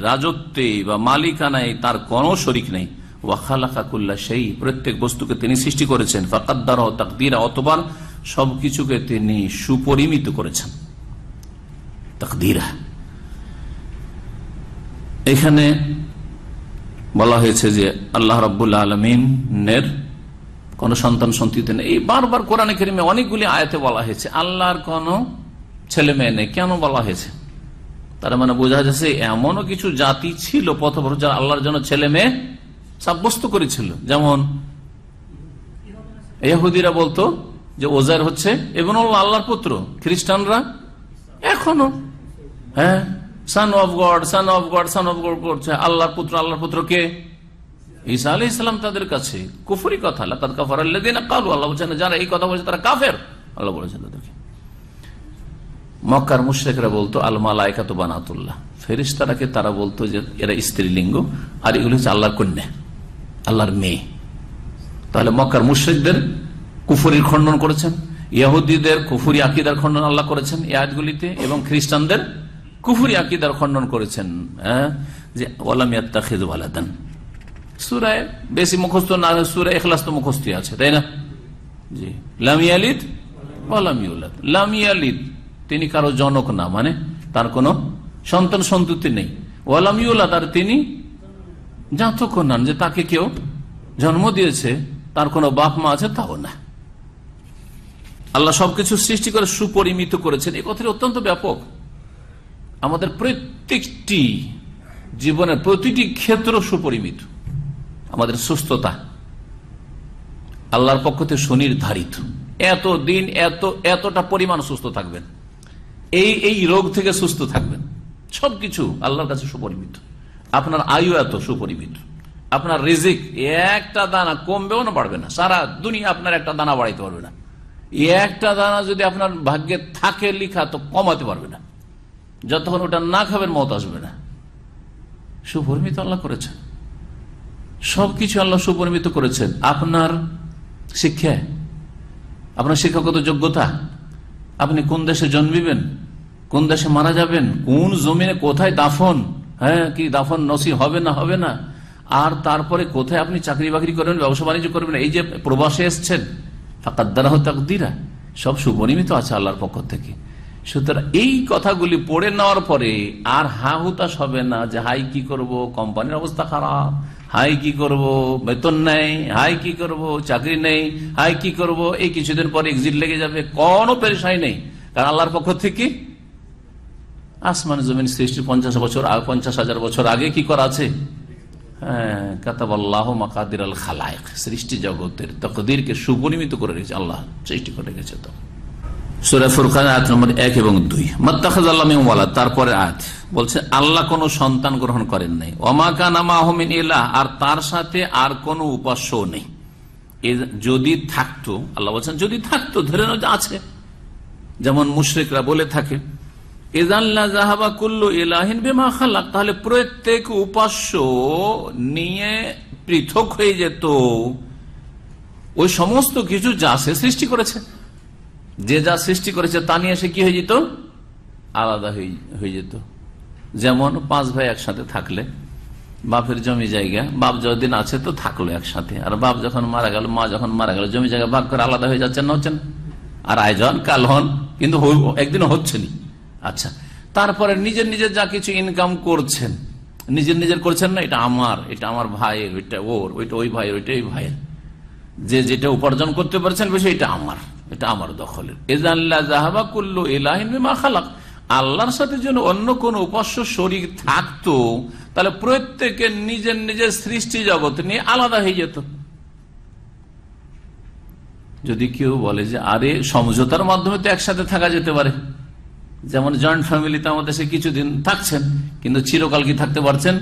রাজত্বে বা মালিকানায় তার কোন শরিক নেই। ওয়াখালাকাকুল্লাহ সেই প্রত্যেক বস্তুকে তিনি সৃষ্টি করেছেন। ফাকাদ্দার তাকদিরা, অতবার সবকিছুকে তিনি সুপরিমিত করেছেন। তাকদিরা। এখানে বলা হয়েছে যে আল্লাহ রব্বুল্লা আলমিনের কোন সন্তান সন্তিতে নেই। এই বারবার কোরআনে কেরিমে অনেকগুলি আয়াতে বলা হয়েছে, আল্লাহর কোন ছেলে মেয়ে নেই। কেন বলা হয়েছে? তার মানে বোঝা যাচ্ছে এমনও কিছু জাতি ছিল পথভর যারা আল্লাহর জন্য ছেলে মেয়ে সাব্যস্ত করেছিল। যেমন এহুদিরা বলতো যে ওজার হচ্ছে এবং আল্লাহর পুত্র। খ্রিস্টানরা এখনও হ্যাঁ son of God son of God son of God করছে। আল্লাহর পুত্র আল্লাহর পুত্র কে? ঈসা আলী ইসলাম তাদের কাছে কুফুরি কথা আল্লাহ কাফার কালু আল্লাহ বলছেন যারা এই কথা বলছে তারা কাফের। আল্লাহ বলেছেন তাদেরকে। মক্কার মুশ্রেকরা বলতো, আল মালায়কা তো বানাতুল্লাহ ফেরিস্তারাকে তারা বলতো যে, এরা স্ত্রীলিঙ্গ, আর এগুলো হচ্ছে আল্লাহর কন্যা, আল্লাহর মেয়ে। তাহলে মক্কার মুশ্রিকদের কুফুরির খণ্ডন করেছেন ইয়াহুদ্দিদের কুফুরি আকিদার খণ্ডন আল্লাহ করেছেন এই আয়াতগুলিতে, এবং খ্রিস্টানদের কুফুরি আকিদার খণ্ডন করেছেন হ্যাঁ যে ওলামিয়াত্তা খেজু আলাদান সুরায় বেশি মুখস্থ না সুরায় এখলাস তো মুখস্থ আছে, তাই না? জি। লামিয়ালিদ ওলামিউলাদ লামিয়ালিদ তিনি কারও জনক না মানে তার কোন সন্তান সন্ততি নেই। ওয়ালামিউলাদ আর তিনি জাতক নান যে তাকে কেউ জন্ম দিয়েছে, তার কোনো বাপ মা আছে, তাও না। আল্লাহ সবকিছু সৃষ্টি করে, সুপরিমিত করেছেন। এই কথাটি অত্যন্ত ব্যাপক। আমাদের প্রত্যেকটি জীবনের প্রতিটি ক্ষেত্র সুপরিমিত। আমাদের সুস্থতা। আল্লাহর পক্ষ থেকে সুনির্ধারিত। এত দিন এত, এতটা পরিমাণ সুস্থ থাকবেন। এই এই রোগ থেকে সুস্থ থাকবেন। সবকিছু আল্লাহর কাছে সুপরিমিত। আপনার আয়ু এত সুপরিমিত। আপনার রিজিক একটা দানা কমবেও না, বাড়বে না। সারা দুনিয়া আপনার একটা দানা বাড়াইতে পারবে না। একটা দানা যদি আপনার ভাগ্যে থাকে লিখা, তো কমাতে পারবে না। যতক্ষণ ওটা না খাবেন, মত আসবে না। সুপরিমিত আল্লাহ করেছেন। সবকিছু আল্লাহ সুপরিমিত করেছেন। আপনার শিক্ষা, আপনার শিক্ষাগত যোগ্যতা, আপনি কোন দেশে জন্মিবেন, কোন দেশে মারা যাবেন, কোন জমিনে কোথায় দাফন হ্যাঁ কি দাফন নসি হবে না হবে না, আর তারপরে কোথায় আপনি চাকরি বাকরি করবেন, ব্যবসা বাণিজ্য করবেন, এই যে প্রবাসে এসছেন, ফাঁকাদ্দারাহ তাকদিরা, সব সুপরিমিত আছে আল্লাহর পক্ষ থেকে। সুতরাং এই কথাগুলি পড়ে নেওয়ার পরে আর হা হুতাশ হবে না যে, হাই, কি করব, কোম্পানির অবস্থা খারাপ হাই কি করব? বেতন নেই হাই কি করব? চাকরি নেই হাই কি করব? এই কিছুদিন পর এক্সিট লেগে যাবে কোনো পেরেশাই নেই। কারণ আল্লাহর পক্ষ থেকে আসমান জমিন সৃষ্টি পঞ্চাশ বছর পঞ্চাশ হাজার বছর আগে কি করা আছে? হ্যাঁ, মাকাদির আল সৃষ্টি জগতের তকদিরকে সুপরিমিত করে রেখেছে আল্লাহ সৃষ্টি করে রেখেছে তো। সুরা ফুরকান আয়াত নম্বর এক এবং দুই। মাত্তাখাজ আল্লাহ তারপরে আয়াত। বলছে, আল্লাহ কোনো সন্তান গ্রহণ করেন নাই। ওমাকান আহমিন ইলাহ, আর তার সাথে আর কোনো উপাস্য নেই। যদি থাকতো, আল্লাহ বলছেন, যদি থাকতো, ধরে যে আছে। যেমন মুশরিকরা বলে থাকে জাহাবা কুল্লু ইলাহিন বেমা খালাক তাহলে প্রত্যেক উপাস্য নিয়ে পৃথক হয়ে যেত। ওই সমস্ত কিছু যা সে সৃষ্টি করেছে। যে যা সৃষ্টি করেছে তা নিয়ে সে কি হয়ে যেত? আলাদা হয়ে- যেত। যেমন পাঁচ ভাই একসাথে থাকলে, বাপের জমি জায়গা, বাপ যতদিন আছে তো থাকল একসাথে। আর বাপ যখন মারা গেল, মা যখন মারা গেল, জমি জায়গা ভাগ করে আলাদা হয়ে যাচ্ছেন না হচ্ছেন আর আয়োজন কাল হন, কিন্তু একদিন হচ্ছে নি। আচ্ছা তারপরে নিজের নিজের যা কিছু ইনকাম করছেন, নিজের নিজের করছেন না, এটা আমার এটা আমার ভাইয়ের ওইটা ওর, ওইটা ওই ভাইয়ের, ওইটা ওই ভাইয়ের। যে যেটা উপার্জন করতে পারছেন বেশি এটা আমার। এটা আমার দখলের। এজাল্লা জাহাবা কুল্লু এলাহিন আল্লাহর সাথে যেন অন্য কোন উপাস্য শরীর থাকতো, তাহলে প্রত্যেকে নিজের নিজের সৃষ্টি জগৎ নিয়ে আলাদা হয়ে যেত। যদি কেউ বলে যে, আরে সমঝোতার মাধ্যমে তো একসাথে থাকা যেতে পারে। যেমন জয়েন্ট ফ্যামিলিতে আমাদের সে কিছুদিন থাকছেন, কিন্তু চিরকাল কি থাকতে পারছেন?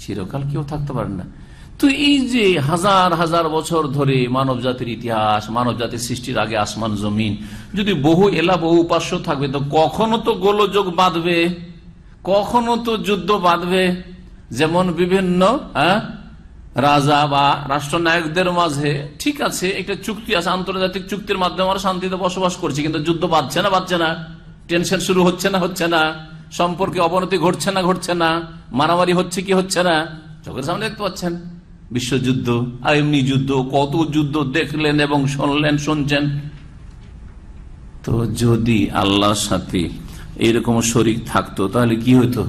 চিরকাল কেউ থাকতে পারেন না। তো এই যে হাজার হাজার বছর ধরে মানব জাতির ইতিহাস মানব জাতির সৃষ্টির আগে আসমান জমিন যদি বহু এলা বহু উপাস্য থাকবে তো কখনো তো গোলযোগ বাঁধবে? কখনো তো যুদ্ধ বাঁধবে? যেমন বিভিন্ন হ্যাঁ, রাজা বা রাষ্ট্রনায়কদের মাঝে ঠিক আছে একটা চুক্তি আছে আন্তর্জাতিক চুক্তির মাধ্যমে আমরা শান্তিতে বসবাস করছি কিন্তু যুদ্ধ বাঁধছে না বাঁধছে না? টেনশন শুরু হচ্ছে না হচ্ছে না? সম্পর্কে অবনতি ঘটছে না ঘটছে না? মারামারি হচ্ছে কি হচ্ছে না? চোখের সামনে দেখতে পাচ্ছেন। বিশ্বযুদ্ধ, আর এমনি যুদ্ধ, কত যুদ্ধ দেখলেন এবং শুনলেন, শুনছেন। তো যদি আল্লাহর সাথে এইরকম শরিক থাকতো, তাহলে কি হতো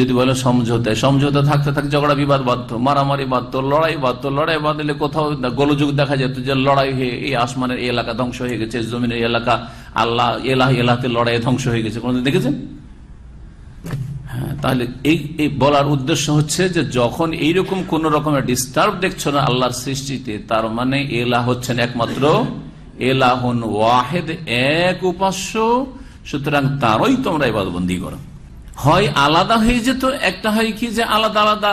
যদি বলে সমঝোতায়, সমঝোতা থাকতে থাকতে ঝগড়া, বিবাদ বাধ্য মারামারি বাধ্য লড়াই বাধ্য লড়াই বাঁধলে কোথাও গোলযোগ দেখা যেত যে লড়াই হয়ে এই আসমানের এলাকা ধ্বংস হয়ে গেছে জমিনের এলাকা, আল্লাহ এলাহ এলাহাতে লড়াই ধ্বংস হয়ে গেছে। কোনদিন দেখেছেন? তাহলে এই এই বলার উদ্দেশ্য হচ্ছে যে যখন এইরকম কোন রকমের ডিস্টার্ব দেখছ না আল্লাহর সৃষ্টিতে, তার মানে এলা হচ্ছেন একমাত্র এলাহন ওয়াহেদ, এক উপাস্য, সুতরাং তারই তোমরা এবাদবন্দি করো। হয় আলাদা হয়ে যেত, একটা হয় কি যে আলাদা আলাদা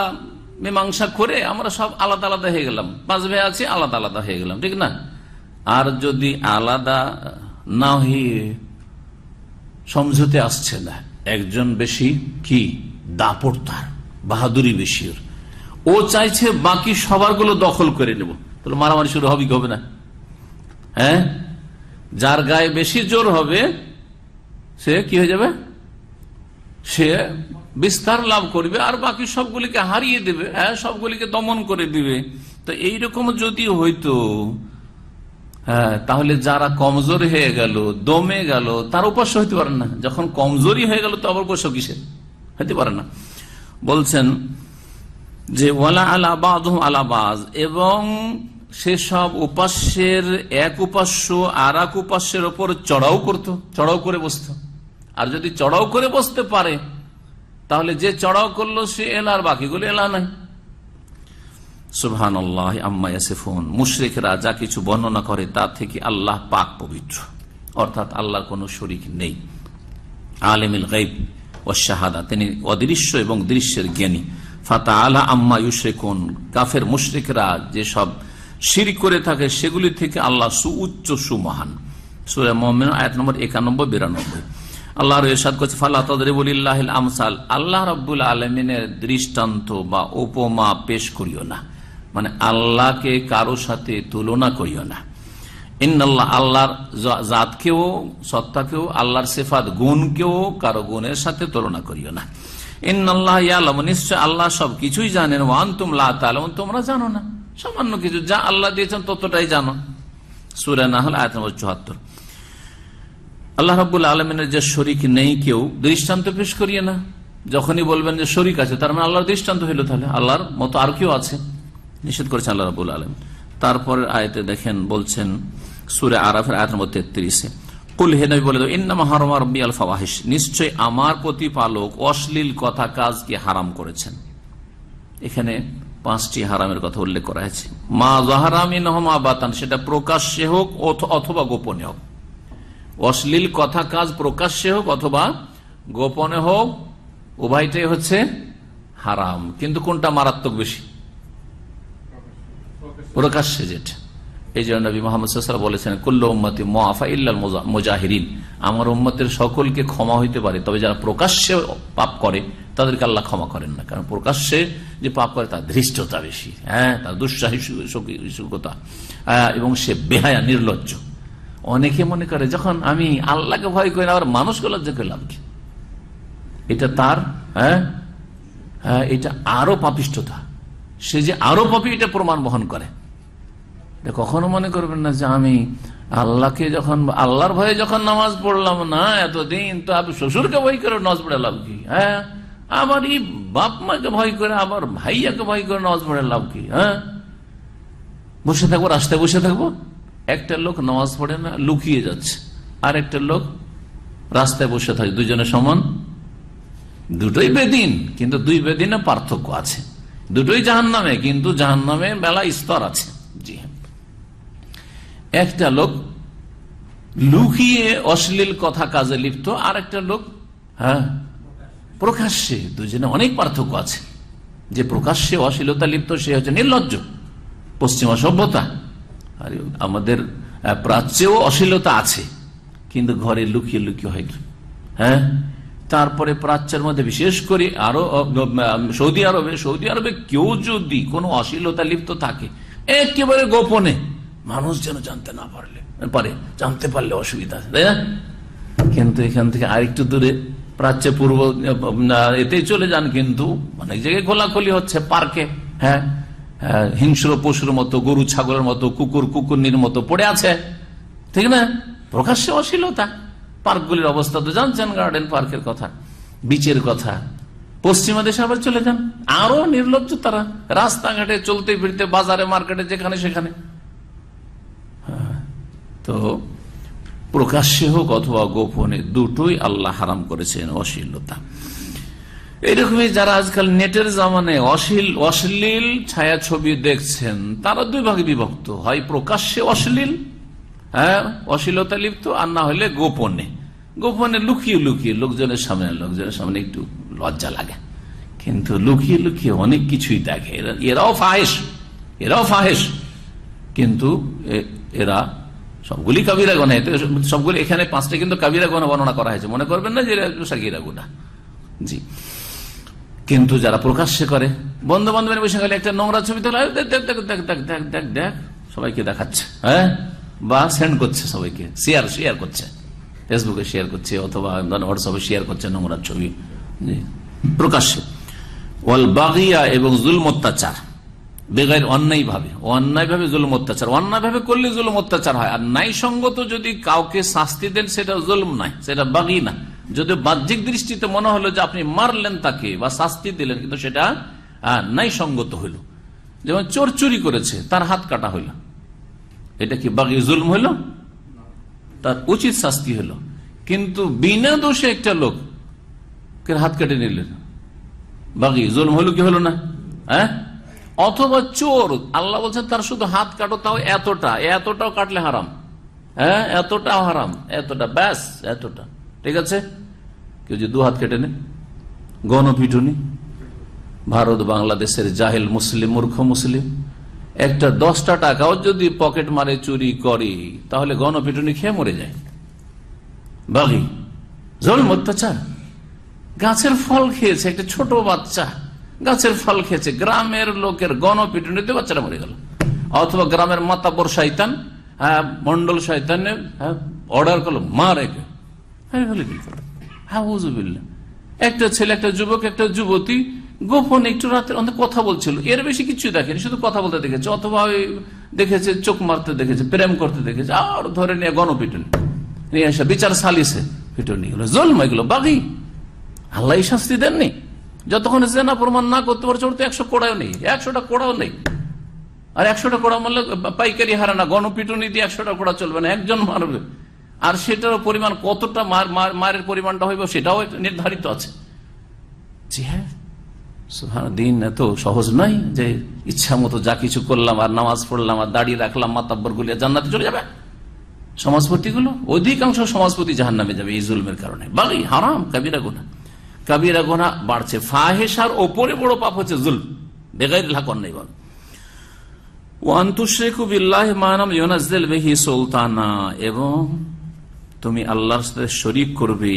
মীমাংসা করে আমরা সব আলাদা আলাদা হয়ে গেলাম। পাঁচ ভাই আছি, আলাদা আলাদা হয়ে গেলাম, ঠিক না? আর যদি আলাদা না হয়ে সমঝোতে আসছে না একজন বেশি কি? দাপট তার, বাহাদুরি বেশি ওর। ও চাইছে বাকি সবারগুলো দখল করে নেব। তাহলে মারামারি শুরু হবে কি হবে না? হ্যাঁ? যার গায়ে বেশি জোর হবে, সে কি হয়ে যাবে? সে বিস্তার লাভ করবে আর বাকি সবগুলিকে হারিয়ে দেবে হ্যাঁ সবগুলিকে দমন করে দিবে। তো এইরকম যদি হইতো তাহলে যারা কমজোর হয়ে গেল, দমে গেল, তার উপাস্য হইতে পারে না। যখন কমজোরি হয়ে গেল, তো আবার উপাস্য কিসে হইতে পারে না। বলছেন যে, ওয়ালা আলাবাদ আলাবাজ এবং সেসব উপাস্যের এক উপাস্য আর এক উপাস্যের ওপর চড়াও করত, চড়াও করে বসত। আর যদি চড়াও করে বসতে পারে, তাহলে যে চড়াও করল, সে এলা আর বাকিগুলো এলা নাই। সুবহান আল্লাহ আম্মা ইয়াসিফুন। মুশরিকরা যা কিছু বর্ণনা করে তা থেকে আল্লাহ পাক পবিত্র। অর্থাৎ আল্লাহর কোনো শরিক নেই। আলেমিল গাইব ও শাহাদা, তিনি অদৃশ্য এবং দৃশ্যের জ্ঞানী। ফাতা আলা আম্মা ইউশরেকুন, কাফের মুশরিকরা যেসব শির করে থাকে সেগুলি থেকে আল্লাহ সুউচ্চ সুমহান। সুরে মোহাম্মদ আয়াত নম্বর একানব্বই, বিরানব্বই। আল্লাহর এরশাদ করছে ফাল্লাহ তদরিবুল্লাহ আমসাল। আল্লাহ রব্বুল আলমিনের দৃষ্টান্ত বা উপমা পেশ করিও না। মানে আল্লাহকে কারও সাথে তুলনা করিও না। ইন্নাল্লাহ আল্লাহর জাতকেও, সত্তাকেও, আল্লাহর সেফাত গুণকেও কারও গুণের সাথে তুলনা করিও না। ইন্নাল্লাহ ইয়ালাম নিশ্চয় আল্লাহ সব কিছুই জানেন ওয়ান তুমলা তালম তোমরা জানো না। সামান্য কিছু, যা আল্লাহ দিয়েছেন ততটাই জানো। সুরে না হল আয়াত নম্বর চুয়াত্তর। আল্লাহ রাবুল আলমিনের যে শরিক নেই কেউ, দৃষ্টান্ত পেশ করিয়ে না। যখনই বলবেন যে শরিক আছে, তার মানে আল্লাহর দৃষ্টান্ত হইল তাহলে। আল্লাহর মতো আর কেউ আছে। নিষেধ করেছেন আল্লাহ রাবুল আলম তারপরে আয়তে দেখেন, বলছেন সুরে আরাফের আয়াত নম্বর তেত্রিশে, কুল হে নবী বলে দাও, ইন্নামা হারমা রব্বি আল ফাওয়াহিশ। নিশ্চয় আমার প্রতিপালক অশ্লীল কথা কাজকে হারাম করেছেন। এখানে পাঁচটি হারামের কথা উল্লেখ করা হয়েছে। মা জাহারামিন মা বাতান সেটা প্রকাশ্যে হোক অথ- অথবা গোপনে হোক। অশ্লীল কথা কাজ প্রকাশ্যে হোক অথবা গোপনে হোক, উভয়টাই হচ্ছে হারাম। কিন্তু কোনটা মারাত্মক বেশি? প্রকাশ্যে যেটা এই জন্য নবী মোহাম্মদ বলেছেন কুল্লু উম্মতি মুআফা ইল্লাল মুজা- মুজাহিরিন। আমার উম্মতের সকলকে ক্ষমা হইতে পারে তবে যারা প্রকাশ্যে পাপ করে তাদেরকে আল্লাহ ক্ষমা করেন না। কারণ প্রকাশ্যে যে পাপ করে তার ধৃষ্টতা বেশি। হ্যাঁ তার দুঃসাহিসুকতা এবং সে বেহায়া নির্লজ্জ। অনেকে মনে করে যখন আমি আল্লাহকে ভয় করি না আবার মানুষকে লজ্জা করে লাভ কি? এটা তার হ্যাঁ হ্যাঁ, এটা আরও পাপিষ্টতা সে যে আরও পাপি এটা প্রমাণ বহন করে। কখনো মনে করবেন না যে আমি আল্লাহকে যখন, আল্লাহর ভয়ে যখন নামাজ পড়লাম, না, এতদিন তো আপনি শ্বশুরকে ভয় করে নামাজ পড়ে লাভ কি? হ্যাঁ? আমার এই বাপ মাকে ভয় করে আবার ভাইয়াকে ভয় করে নামাজ পড়ে লাভ কি? হ্যাঁ? বসে থাকব, রাস্তায় বসে থাকব? একটা লোক নামাজ পড়ে না, লুকিয়ে যাচ্ছে। আর একটা লোক রাস্তায় বসে থাকে দুজনের সমান। দুটোই বেদিন, কিন্তু দুই বেদিনে পার্থক্য আছে। দুটোই জাহান নামে কিন্তু জাহান নামে বেলা স্তর আছে। একটা লোক লুকিয়ে অশ্লীল কথা কাজে লিপ্ত আর একটা লোক হ্যাঁ প্রকাশ্যে, দুজনে অনেক পার্থক্য আছে। যে প্রকাশ্যে অশ্লীলতা লিপ্ত, সে হচ্ছে নির্লজ্জ, পশ্চিমা সভ্যতা আর, আমাদের প্রাচ্যেও অশ্লীলতা আছে, কিন্তু ঘরে লুকিয়ে লুকিয়ে হয় হ্যাঁ? তারপরে প্রাচ্যের মধ্যে বিশেষ করে আরও সৌদি আরবে সৌদি আরবে কেউ যদি কোনো অশ্লীলতা লিপ্ত থাকে, একেবারে গোপনে মানুষ যেন জানতে না পারলে পারে জানতে পারলে অসুবিধা আছে তাই না? কিন্তু এখান থেকে আরেকটু দূরে প্রাচ্যে পূর্ব এতেই চলে যান কিন্তু অনেক জায়গায় খোলাখুলি হচ্ছে পার্কে হ্যাঁ? হ্যাঁ, হিংস্র পশুর মতো গরু ছাগলের মতো কুকুর কুকুরনির মতো পড়ে আছে ঠিক না? প্রকাশ্যে অশ্লীলতা। পার্কগুলির অবস্থা তো জানছেন গার্ডেন পার্কের কথা বিচের কথা। পশ্চিমা দেশে আবার চলে যান। আরও নির্লজ্জ তারা রাস্তাঘাটে চলতে ফিরতে বাজারে মার্কেটে যেখানে সেখানে। তো প্রকাশ্যে হোক অথবা গোপনে দুটোই আল্লাহ হারাম করেছেন, অশ্লীলতা। এইরকমই যারা আজকাল নেটের জামানে অশ্লীল অশ্লীল ছায়া ছবি দেখছেন, তারা দুই ভাগে বিভক্ত। হয় প্রকাশ্যে অশ্লীল হ্যাঁ অশ্লীলতা লিপ্ত, আর না হলে গোপনে। গোপনে লুকিয়ে লুকিয়ে লোকজনের সামনে লোকজনের সামনে একটু লজ্জা লাগে। কিন্তু লুকিয়ে লুকিয়ে অনেক কিছুই দেখে। এরা- এরাও ফাহেস এরাও ফাহেস কিন্তু এরা সবগুলি কাবিরা গোনা সবগুলি, এখানে পাঁচটা কিন্তু কাবিরা গোনা বর্ণনা করা হয়েছে। মনে করবেন না যে সাকিরা গুনা জি। কিন্তু যারা প্রকাশ্যে করে বন্ধু বান্ধবের বসে গেলে একটা নোংরা ছবি তোলা, দেখ দেখ দেখ দেখ দেখ দেখ দেখ দেখ, সবাইকে দেখাচ্ছে হ্যাঁ? বা সেন্ড করছে সবাইকে শেয়ার শেয়ার করছে। ফেসবুকে শেয়ার করছে, অথবা হোয়াটসঅ্যাপে শেয়ার করছে নোংরা ছবি। প্রকাশ্যে। ওয়াল বাগিয়া এবং জুলম অত্যাচার বেগাইর অন্যায় ভাবে। অন্যায় ভাবে জুলম অত্যাচার। অন্যায় ভাবে করলে জুলম অত্যাচার হয়। আর ন্যায় সঙ্গত যদি কাউকে শাস্তি দেন, সেটা জুলম নাই সেটা বাগি না। যদি বাহ্যিক দৃষ্টিতে মনে হলো যে আপনি মারলেন তাকে বা শাস্তি দিলেন, কিন্তু সেটা ন্যায় সঙ্গত হইল যেমন চোর চুরি করেছে, তার হাত কাটা হইল এটা কি বাগি জুলম হইল তার উচিত শাস্তি হলো। কিন্তু বিনা দোষে একটা লোক হাত কেটে নিলেন? বাকি জুলম হলো কি হলো না? হ্যাঁ? অথবা চোর, আল্লাহ বলছেন তার শুধু হাত কাটো, তাও এতটা, এতটাও কাটলে হারাম। হ্যাঁ এতটাও হারাম, এতটা, ব্যাস, এতটা। ঠিক আছে? কেউ যে দু হাত কেটে নে গণপিটুনি, ভারত, বাংলাদেশের জাহেল মুসলিম, মূর্খ মুসলিম, একটা দশটা টাকাও যদি পকেট মারে, চুরি করে, তাহলে গণপিটুনি খেয়ে মরে যায়। বাঘি, জলম অত্যাচার। গাছের ফল খেয়েছে, একটা ছোট বাচ্চা। গাছের ফল খেয়েছে। গ্রামের লোকের গণপিটুনিতে বাচ্চারা মরে গেল। অথবা গ্রামের মাতাবর শৈতান হ্যাঁ মন্ডল শৈতানে হ্যাঁ অর্ডার করল, মা রেখে হ্যাঁ একটা ছেলে, একটা যুবক, একটা যুবতী গোপন একটু রাতের অনেক কথা বলছিল। এর বেশি কিছু দেখেনি, শুধু কথা বলতে দেখেছে। অথবা দেখেছে, চোখ মারতে দেখেছে, প্রেম করতে দেখেছে, আর ধরে নিয়ে গণপিটুনি। নিয়ে এসে বিচার সালিসে পিটুনি। এগুলো জন্ম এগুলো বাঘি আল্লাহ শাস্তি দেননি। যতক্ষণ জেনা প্রমাণ না করতে পারছে, ওর তো একশো কোড়াও নেই। একশোটা কোড়াও নেই। আর একশোটা কোড়া মারলে পাইকারি হারে না গণপিটুনি দিয়ে একশোটা কোড়া চলবে না, একজন মারবে। আর সেটার পরিমাণ কতটা মার, মার- মারের পরিমাণটা হইব, সেটাও নির্ধারিত আছে। জি হ্যাঁ। দিন এত সহজ নয় যে ইচ্ছা মতো যা কিছু করলাম, আর নামাজ পড়লাম, আর দাঁড়িয়ে রাখলাম, মাতাব্বর গুলিয়ে জান্নাতে চলে যাবে। সমাজপতি গুলো অধিকাংশ সমাজপতি জাহান নামে যাবে এই জুলমের কারণে। বালি হারাম, কাবিরা গুনা কাবিরা গুনা বাড়ছে। ফাহেসার ওপরে বড় পাপ হচ্ছে জুল বেগাই লাকন নেই বল। এবং তুমি আল্লাহর সাথে শরিক করবে।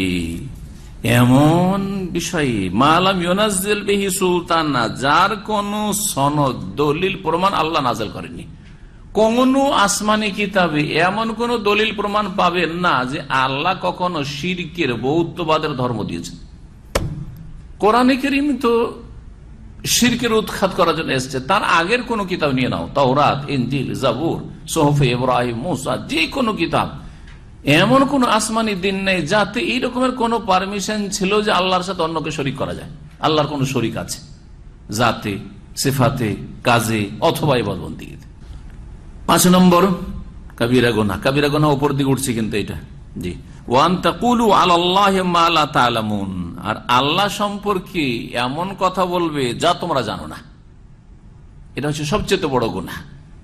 এমন বিষয়ে মালাম ইউনাজ্জেল বিহি সুলতানা, যার কোন সনদ, দলিল, প্রমাণ আল্লাহ নাজেল করেনি কোন আসমানি কিতাবে এমন কোন দলিল, প্রমাণ পাবেন না যে আল্লাহ কখনো শিরকের বৌদ্ধবাদের ধর্ম দিয়েছেন। কোরআনে করিম তো শিরকের উৎখাত করার জন্য এসছে। তার আগের কোন কিতাব নিয়ে নাও। তাওরাত ইঞ্জিল জাবুর, সোহফে ইব্রাহিম, মুসা, যে কোনো কিতাব। এমন কোন আসমানি দিন নেই যাতে এই রকমের কোন পারমিশন ছিল যে আল্লাহর সাথে অন্যকে শরিক করা যায়। আল্লাহর কোন শরিক আছে। জাতে, সেফাতে, কাজে অথবা ইবাদবন্দিতে পাঁচ নম্বর, কাবিরা গোনা। কাবিরা গোনা ওপর দিকে উঠছে কিন্তু এটা। জি। ওয়ান তাকুলু আল্লাহ মালা তালামুন আর আল্লাহ সম্পর্কে এমন কথা বলবে যা তোমরা জানো না। এটা হচ্ছে সবচেয়ে বড় গুণা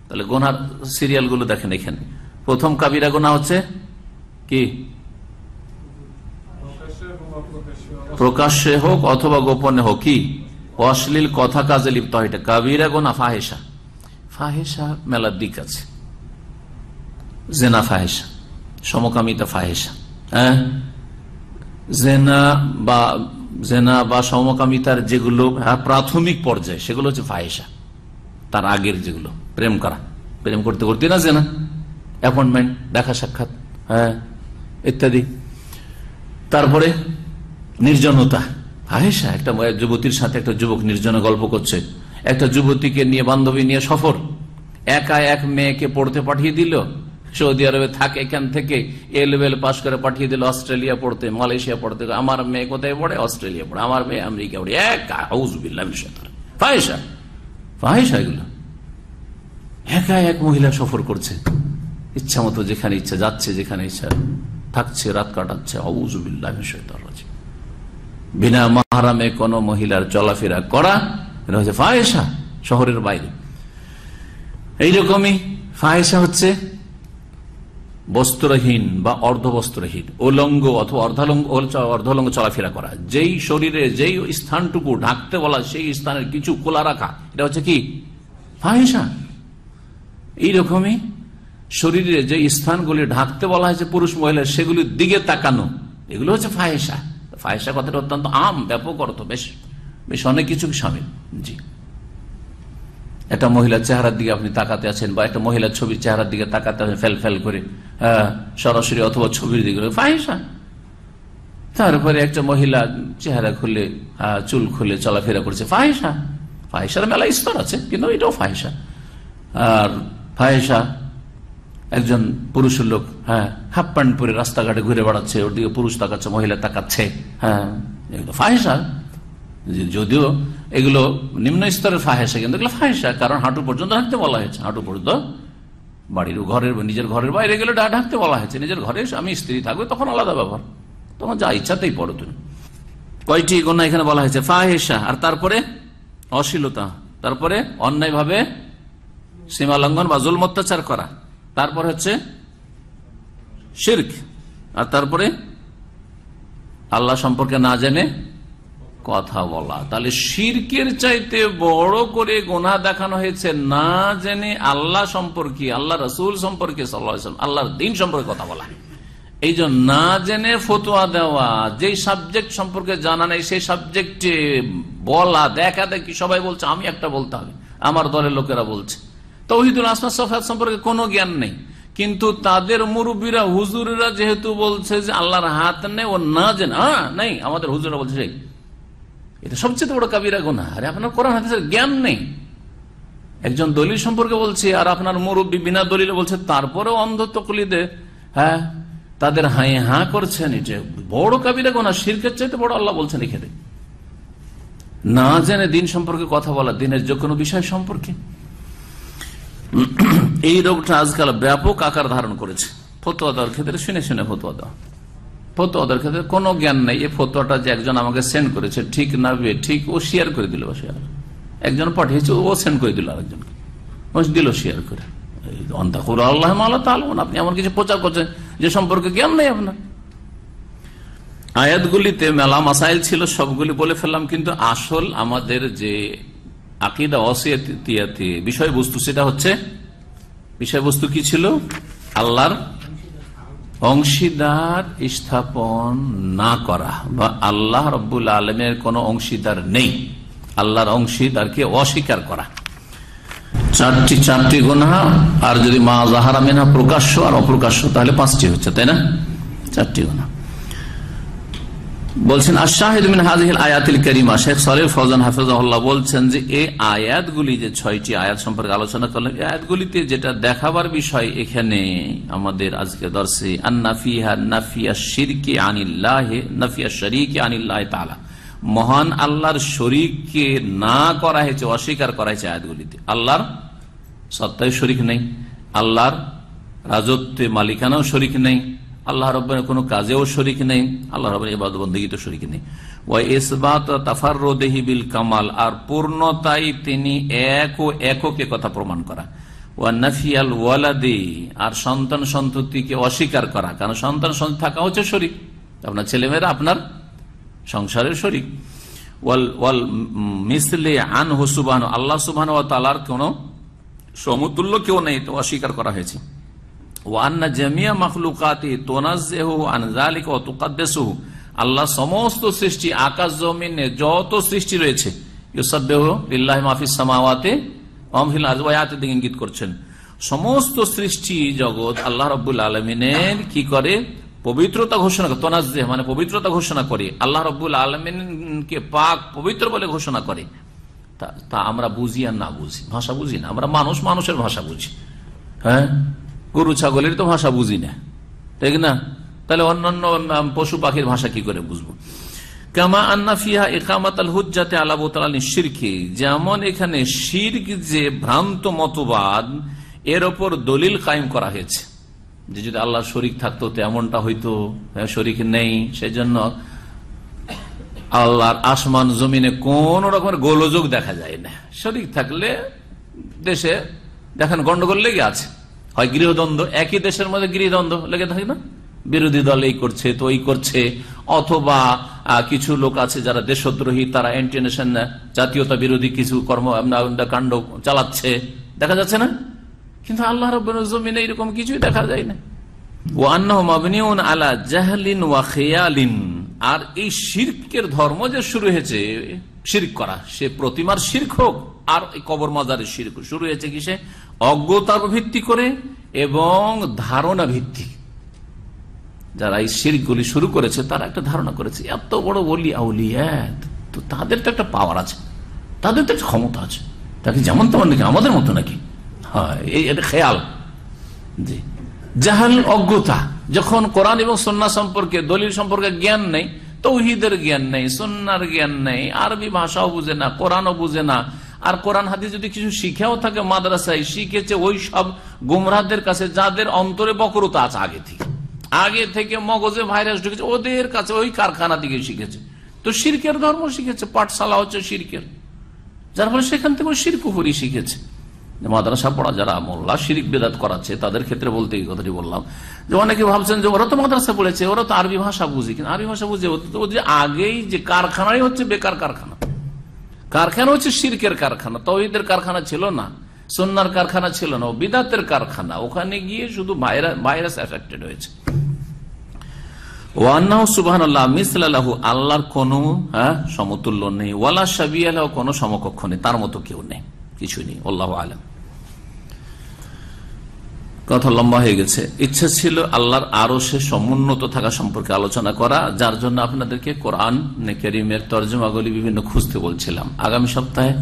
তাহলে গোনার সিরিয়ালগুলো দেখেন এখানে। প্রথম কাবিরা গোনা হচ্ছে কি? প্রকাশ্যে হোক অথবা গোপনে হোক। কি? অশ্লীল কথা কাজে লিপ্ত হয়। এটা কাবিরা গোনা ফাহেসা ফাহেসা মেলার দিক আছে। জেনা ফাহেসা সমকামিতা ফাহেসা হ্যাঁ? জেনা বা জেনা বা সমকামিতার যেগুলো হ্যাঁ, প্রাথমিক পর্যায়ে সেগুলো হচ্ছে ফাহেসা তার আগের যেগুলো প্রেম করা। প্রেম করতে করতে না জেনা? অ্যাপয়েন্টমেন্ট দেখা সাক্ষাৎ হ্যাঁ ইত্যাদি। তারপরে নির্জনতা। ফাহেসা একটা যুবতীর সাথে একটা যুবক নির্জনে গল্প করছে। একটা যুবতীকে নিয়ে বান্ধবী নিয়ে সফর। একা এক মেয়েকে পড়তে পাঠিয়ে দিল। সৌদি আরবে থাকে, এখান থেকে এ লেভেল পাশ করে পাঠিয়ে দিল, অস্ট্রেলিয়া পড়তে, মালয়েশিয়া পড়তে। আমার মেয়ে কোথায় পড়ে? অস্ট্রেলিয়া পড়ে। আমার মেয়ে আমেরিকা পড়ে। একা ফাহেসা ফাহেসা এগুলো। একা এক মহিলা সফর করছে। ইচ্ছা মতো যেখানে ইচ্ছা যাচ্ছে, যেখানে ইচ্ছা থাকছে, রাত কাটাচ্ছে অবুজুবিল্লাহ বিনা মাহারামে কোন মহিলার চলাফেরা করা, এটা হচ্ছে ফায়েসা শহরের বাইরে। এইরকমই ফায়েসা হচ্ছে। বস্ত্রহীন বা অর্ধবস্ত্রহীন, উলঙ্গ অথবা অর্ধালঙ্গ অর্ধলঙ্গ চলাফেরা করা। যেই শরীরে, যেই স্থানটুকু ঢাকতে বলা, সেই স্থানের কিছু খোলা রাখা, এটা হচ্ছে কি? ফাহেসা এইরকমই শরীরে যে স্থানগুলি ঢাকতে বলা হয়েছে পুরুষ মহিলা সেগুলির দিকে তাকানো, এগুলো হচ্ছে ফাহেসা ফাহেসা কথাটা অত্যন্ত আম, ব্যাপক অর্থ, বেশ বেশ অনেক কিছু সামিল। জি। একটা মহিলার চেহারার দিকে আপনি তাকাতে আছেন বা একটা মহিলার ছবির চেহারার দিকে তাকাতে আছেন, ফেল ফেল করে। সরাসরি অথবা ছবির দিকে ফাহেসা তারপরে একটা মহিলা চেহারা খুলে চুল খুলে চলাফেরা করছে ফাহেসা ফাহেসার মেলা স্তর আছে, কিন্তু এটাও ফাহেসা আর ফাহেসা একজন পুরুষের লোক হ্যাঁ হাফ প্যান্ট পরে রাস্তাঘাটে ঘুরে বেড়াচ্ছে ওর দিকে পুরুষ তাকাচ্ছে, মহিলা তাকাচ্ছে হ্যাঁ ফাহেসা যদিও এগুলো নিম্ন স্তরের ফাহেসা কিন্তু এগুলো ফাহেসা কারণ হাঁটু পর্যন্ত ঢাকতে বলা হয়েছে, হাঁটু পর্যন্ত বাড়ির ঘরের, নিজের ঘরের বাইরে গেলে ডা- ঢাকতে বলা হয়েছে, নিজের ঘরে আমি স্ত্রী থাকবে, তখন আলাদা ব্যাপার। তখন যা ইচ্ছাতেই পড়ো তুমি। কয়টি গোনা এখানে বলা হয়েছে? ফাহেসা আর তারপরে? অশ্লীলতা। তারপরে? অন্যায়ভাবে সীমা লঙ্ঘন বা জুল অত্যাচার করা। তারপর হচ্ছে শির্ক। আর তারপরে? আল্লাহ সম্পর্কে না জেনে কথা বলা। তাহলে শিরকের চাইতে বড় করে গোনা দেখানো হয়েছে না জেনে আল্লাহ সম্পর্কে, আল্লাহ রসুল সম্পর্কে আল্লাহর দিন সম্পর্কে কথা বলা। এই না জেনে ফতোয়া দেওয়া, যেই সাবজেক্ট সম্পর্কে জানা নেই, সেই সাবজেক্টে বলা, দেখা দেখি সবাই বলছে, আমি একটা বলতে হবে। আমার দলের লোকেরা বলছে। তৌহিদুল আসমা সফাত সম্পর্কে কোনো জ্ঞান নেই। কিন্তু তাদের মুরব্বীরা, হুজুরেরা যেহেতু বলছে যে আল্লাহর হাত নেই, ও না জেনে হ্যাঁ নেই। আমাদের হুজুরা বলছে এটা সবচেয়ে বড় কাবিরা গোনা আরে আপনার কোরআন হাদিসের জ্ঞান নেই। একজন দলিল সম্পর্কে বলছে, আর আপনার মুরব্বী বিনা দলিলে বলছে, তারপরেও অন্ধ তকলিদে হ্যাঁ তাদের হাই হা করছেন এটা বড় কাবিরা গোনা শিরকের চাইতে বড় আল্লাহ বলছেন এখানে না জেনে দিন সম্পর্কে কথা বলা, দিনের যে কোনো বিষয় সম্পর্কে। এই রোগটা আজকাল ব্যাপক আকার ধারণ করেছে। ফতোয়া দেওয়ার ক্ষেত্রে শুনে শুনে ফতোয়া দেওয়া ফতো ওদের ক্ষেত্রে কোনো জ্ঞান নেই, এই ফতোটা যে একজন আমাকে সেন্ড করেছে, ঠিক না বে, ঠিক, ও শেয়ার করে দিল শেয়ার একজন পাঠিয়েছে, ও সেন্ড করে দিল আরেকজনকে। ও দিল শেয়ার করে। অন্তাকুর আল্লাহ মাল্লাহ তাহলে আপনি এমন কিছু প্রচার করছেন যে সম্পর্কে জ্ঞান নেই আপনার। আয়াতগুলিতে মেলা মাসাইল ছিল, সবগুলি বলে ফেললাম, কিন্তু আসল আমাদের যে আকিদা অসিয়াতে বিষয়বস্তু, সেটা হচ্ছে, বিষয়বস্তু কি ছিল? আল্লাহর অংশীদার স্থাপন না করা বা আল্লাহ রব্বুল আলমের কোন অংশীদার নেই। আল্লাহর অংশীদারকে অস্বীকার করা। চারটি চারটি গোনা আর যদি মা জাহারা মেনা প্রকাশ্য আর অপ্রকাশ্য, তাহলে পাঁচটি হচ্ছে, তাই না? চারটি গোনা বলছেন আশাহিদ মিন হাজিল আয়াতিল করিমা। শেখ সলিল ফৌজান হাফিজাহুল্লাহ বলছেন যে এই আয়াতগুলি যে ছয়টি আয়াত সম্পর্কে আলোচনা করলেন এই আয়াতগুলিতে যেটা দেখাবার বিষয় এখানে আমাদের আজকে দর্শে আন্নাফিহা নাফিয়া শিরকে আনিল্লাহ নাফিয়া শরিকে আনিল্লাহ তালা মহান আল্লাহর শরিককে না করা হয়েছে অস্বীকার করা হয়েছে আয়াতগুলিতে। আল্লাহর সত্তায় শরিক নেই। আল্লাহর রাজত্বে মালিকানাও শরিক নেই। আল্লাহ রব্বানের কোনো কাজেও শরিক নেই, আল্লাহ রব্বান ইবাদ বন্দী তো শরিক নেই। ওয়াই ইসবাত তাফার রোদেহি বিল কামাল, আর পূর্ণতাই তিনি এক ও এককে কথা প্রমাণ করা। ওয়া নাফিয়াল ওয়ালাদি, আর সন্তান সন্ততিকে অস্বীকার করা, কারণ সন্তান থাকা হচ্ছে শরিক। আপনার ছেলেমেয়েরা আপনার সংসারের শরিক। ওয়াল ওয়াল মিসলে আন হুসুবান আল্লাহ সুবাহ তালার কোন সমতুল্য কেউ নেই, তো অস্বীকার করা হয়েছে। ওয়ান্না জামিয়া মখলুকাতি তোনাজেহু আনজালিক ও তুকাদ্দেসহু আল্লাহ সমস্ত সৃষ্টি, আকাশ, জমিনে, যত সৃষ্টি রয়েছে ইউসাবেহ লিল্লাহ মাহফিস সামাওয়াতে অমহিল আজওয়ায়াতে দিকে ইঙ্গিত করছেন। সমস্ত সৃষ্টি জগৎ আল্লাহ রব্বুল আলমিনের কি করে? পবিত্রতা ঘোষণা করে তোনাজেহ মানে পবিত্রতা ঘোষণা করে। আল্লাহ রব্বুল আলমিনকে পাক পবিত্র বলে ঘোষণা করে। তা আমরা বুঝি আর না বুঝি। ভাষা বুঝি না। আমরা মানুষ, মানুষের ভাষা বুঝি। হ্যাঁ? গরু, ছাগলের তো ভাষা বুঝি না। ঠিক না? তাহলে অন্যান্য পশু পাখির ভাষা কি করে বুঝব? কামা আন্না ফিহা একামাত আল হুজাতে আলাবতালী শিরকে। যেমন এখানে শির্ক যে ভ্রান্ত মতবাদ, এর ওপর দলিল কায়েম করা হয়েছে। যে যদি আল্লাহ শরিক থাকতো তো এমনটা হইতো শরিক নেই, সেজন্য আল্লাহর আসমান, জমিনে কোন রকমের গোলযোগ দেখা যায় না। শরিক থাকলে দেশে, দেখেন গন্ডগোল লেগে আছে। হয় গৃহদ্বন্দ্ব, একই দেশের মধ্যে গৃহদ্বন্দ্ব লেগে থাকে না? বিরোধী দল এই করছে, তো এই করছে, অথবা কিছু লোক আছে যারা দেশদ্রোহী, তারা এন্টিনেশন জাতীয়তা বিরোধী কিছু কর্ম কাণ্ড চালাচ্ছে। দেখা যাচ্ছে না? কিন্তু আল্লাহ জমিনে এরকম কিছুই দেখা যায় না। আলা জাহলিন আর এই শির্কের ধর্ম যে শুরু হয়েছে, শির্ক করা, সে প্রতিমার শির্ক হোক আর কবর মাজারের শির্ক শুরু হয়েছে কি সে অজ্ঞতার ভিত্তি করে এবং ধারণা ভিত্তিক যারা এই শিরগুলি শুরু করেছে, তারা একটা ধারণা করেছে, এত বড় বলি আউলিয়া, তো তাদের তো একটা পাওয়ার আছে। তাদের তো একটা ক্ষমতা আছে। তাকে যেমন তেমন নাকি আমাদের মতো নাকি? হ্যাঁ খেয়াল। জি। জাহাল অজ্ঞতা, যখন কোরআন এবং সন্না সম্পর্কে, দলিল সম্পর্কে জ্ঞান নেই, তৌহিদের জ্ঞান নেই সন্ন্যার জ্ঞান নেই, আরবি ভাষাও বুঝে না, কোরআনও বুঝে না আর কোরআন হাদিস যদি কিছু শিখেও থাকে মাদ্রাসায়, শিখেছে ওই সব গুমরাহদের কাছে যাদের অন্তরে বকরতা আছে আগে থেকে। আগে থেকে মগজে ভাইরাস ঢুকেছে, ওদের কাছে ওই কারখানা থেকে শিখেছে। তো শিরকের ধর্ম শিখেছে, পাঠশালা হচ্ছে শিরকের। যার ফলে সেখান থেকে ওই শিরকুপুরি শিখেছে। মাদ্রাসা পড়া যারা মোল্লা, শিরিক বেদাত করাচ্ছে, তাদের ক্ষেত্রে বলতে এই কথাটি বললাম। যে অনেকে ভাবছেন যে ওরা তো মাদ্রাসা পড়েছে, ওরা তো আরবি ভাষা বুঝি, কিন্তু আরবি ভাষা বুঝে যে আগেই যে কারখানাই হচ্ছে বেকার কারখানা। কারখানা হচ্ছে শিরকের কারখানা, তহিদের কারখানা ছিল না সন্ন্যার কারখানা ছিল না বিদাতের কারখানা, ওখানে গিয়ে শুধু ভাইরাস এফেক্টেড হয়েছে। আল্লাহর কোন সমতুল্য নেই, ওয়ালা সাবি আল্লাহ কোন সমকক্ষ নেই, তার মতো কেউ নেই কিছু নেই আলম। কথা লম্বা হয়ে গেছে। ইচ্ছা ছিল আল্লাহর আরও সে সমুন্নত থাকা সম্পর্কে আলোচনা করা, যার জন্য আপনাদেরকে কোরআন কেরিমের তর্জমাগুলি বিভিন্ন খুঁজতে বলছিলাম। আগামী সপ্তাহে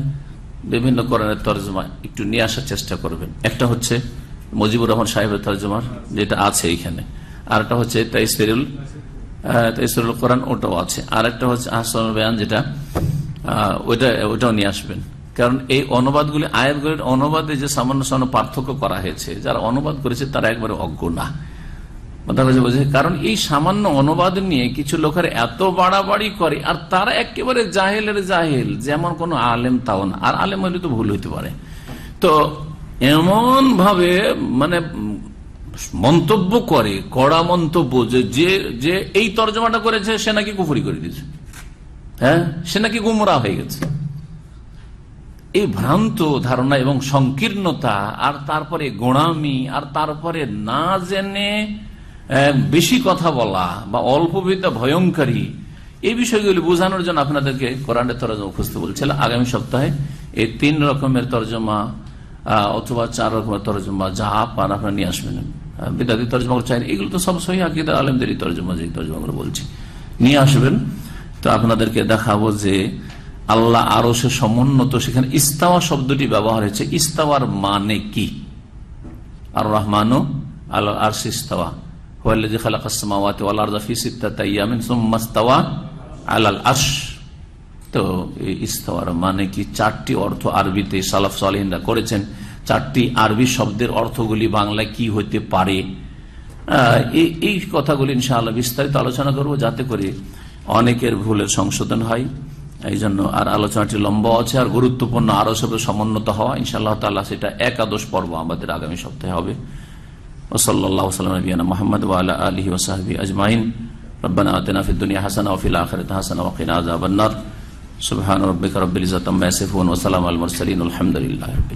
বিভিন্ন কোরআনের তর্জমা একটু নিয়ে আসার চেষ্টা করবেন। একটা হচ্ছে মজিবুর রহমান সাহেবের তর্জমার, যেটা আছে এইখানে আর একটা হচ্ছে তাইসেরুল তাইসেরুল কোরআন, ওটাও আছে। আর একটা হচ্ছে আহসান বেয়ান, যেটা ওইটা ওটাও নিয়ে আসবেন। কারণ এই অনুবাদগুলি আয়াতগুলির অনুবাদে যে সামান্য সামান্য পার্থক্য করা হয়েছে, যারা অনুবাদ করেছে তারা একবারে অজ্ঞ না। কারণ এই সামান্য অনুবাদ নিয়ে কিছু লোকের এত বাড়াবাড়ি করে, আর তারা একেবারে জাহেলের জাহেল, যেমন কোন আলেম তাও না। আর আলেম হলে তো ভুল হইতে পারে। তো এমন ভাবে মানে মন্তব্য করে, কড়া মন্তব্য যে- যে এই তর্জমাটা করেছে, সে নাকি কুফুরি করে দিয়েছে। হ্যাঁ? সে নাকি গুমরা হয়ে গেছে। এই ভ্রান্ত ধারণা এবং সংকীর্ণতা, আর তারপরে গোড়ামি, আর তারপরে না জেনে বেশি কথা বলা বা অল্প ভয়ঙ্করী, এই বিষয়গুলি বোঝানোর জন্য আপনাদেরকে কোরআনের তরজমা খুঁজতে বলছিলাম আগামী সপ্তাহে এই তিন রকমের তরজমা অথবা চার রকমের তরজমা, যা পান আপনারা নিয়ে আসবেন। বিদ্যার্থী তর্জমা চাই এগুলো তো সব সহি আকিদা তর্জমা যে তর্জমাগুলো বলছি। নিয়ে আসবেন। তো আপনাদেরকে দেখাবো যে আল্লাহ আরও সে সমুন্নত, সেখানে ইস্তাওয়া শব্দটি ব্যবহার হয়েছে। ইস্তাওয়ার মানে কি? আর রহমানো আল আর ইস্তাওয়া। তো ইস্তাওয়ার মানে কি? চারটি অর্থ আরবিতে সালাফ করেছেন। চারটি আরবি শব্দের অর্থগুলি বাংলায় কি হতে পারে? এই কথাগুলি ইনশাআল্লাহ বিস্তারিত আলোচনা করব যাতে করে অনেকের ভুলের সংশোধন হয়। এই জন্য আর আলোচনাটি লম্বা আছে আর গুরুত্বপূর্ণ আরো সব সমন্বত হওয়া ইনশাআল্লাহ তাল্লাহ সেটা একাদশ পর্ব আমাদের আগামী সপ্তাহে হবে ওসল্লাহ সাল্লাম নবীনা মোহাম্মদ ওয়ালা আলহি ওসাহাবি আজমাইন ربنا آتنا في الدنيا حسنة وفي الآخرة حسنة وقنا عذاب النار سبحان ربك رب العزة عما يصفون وسلام على المرسلين والحمد لله رب العالمين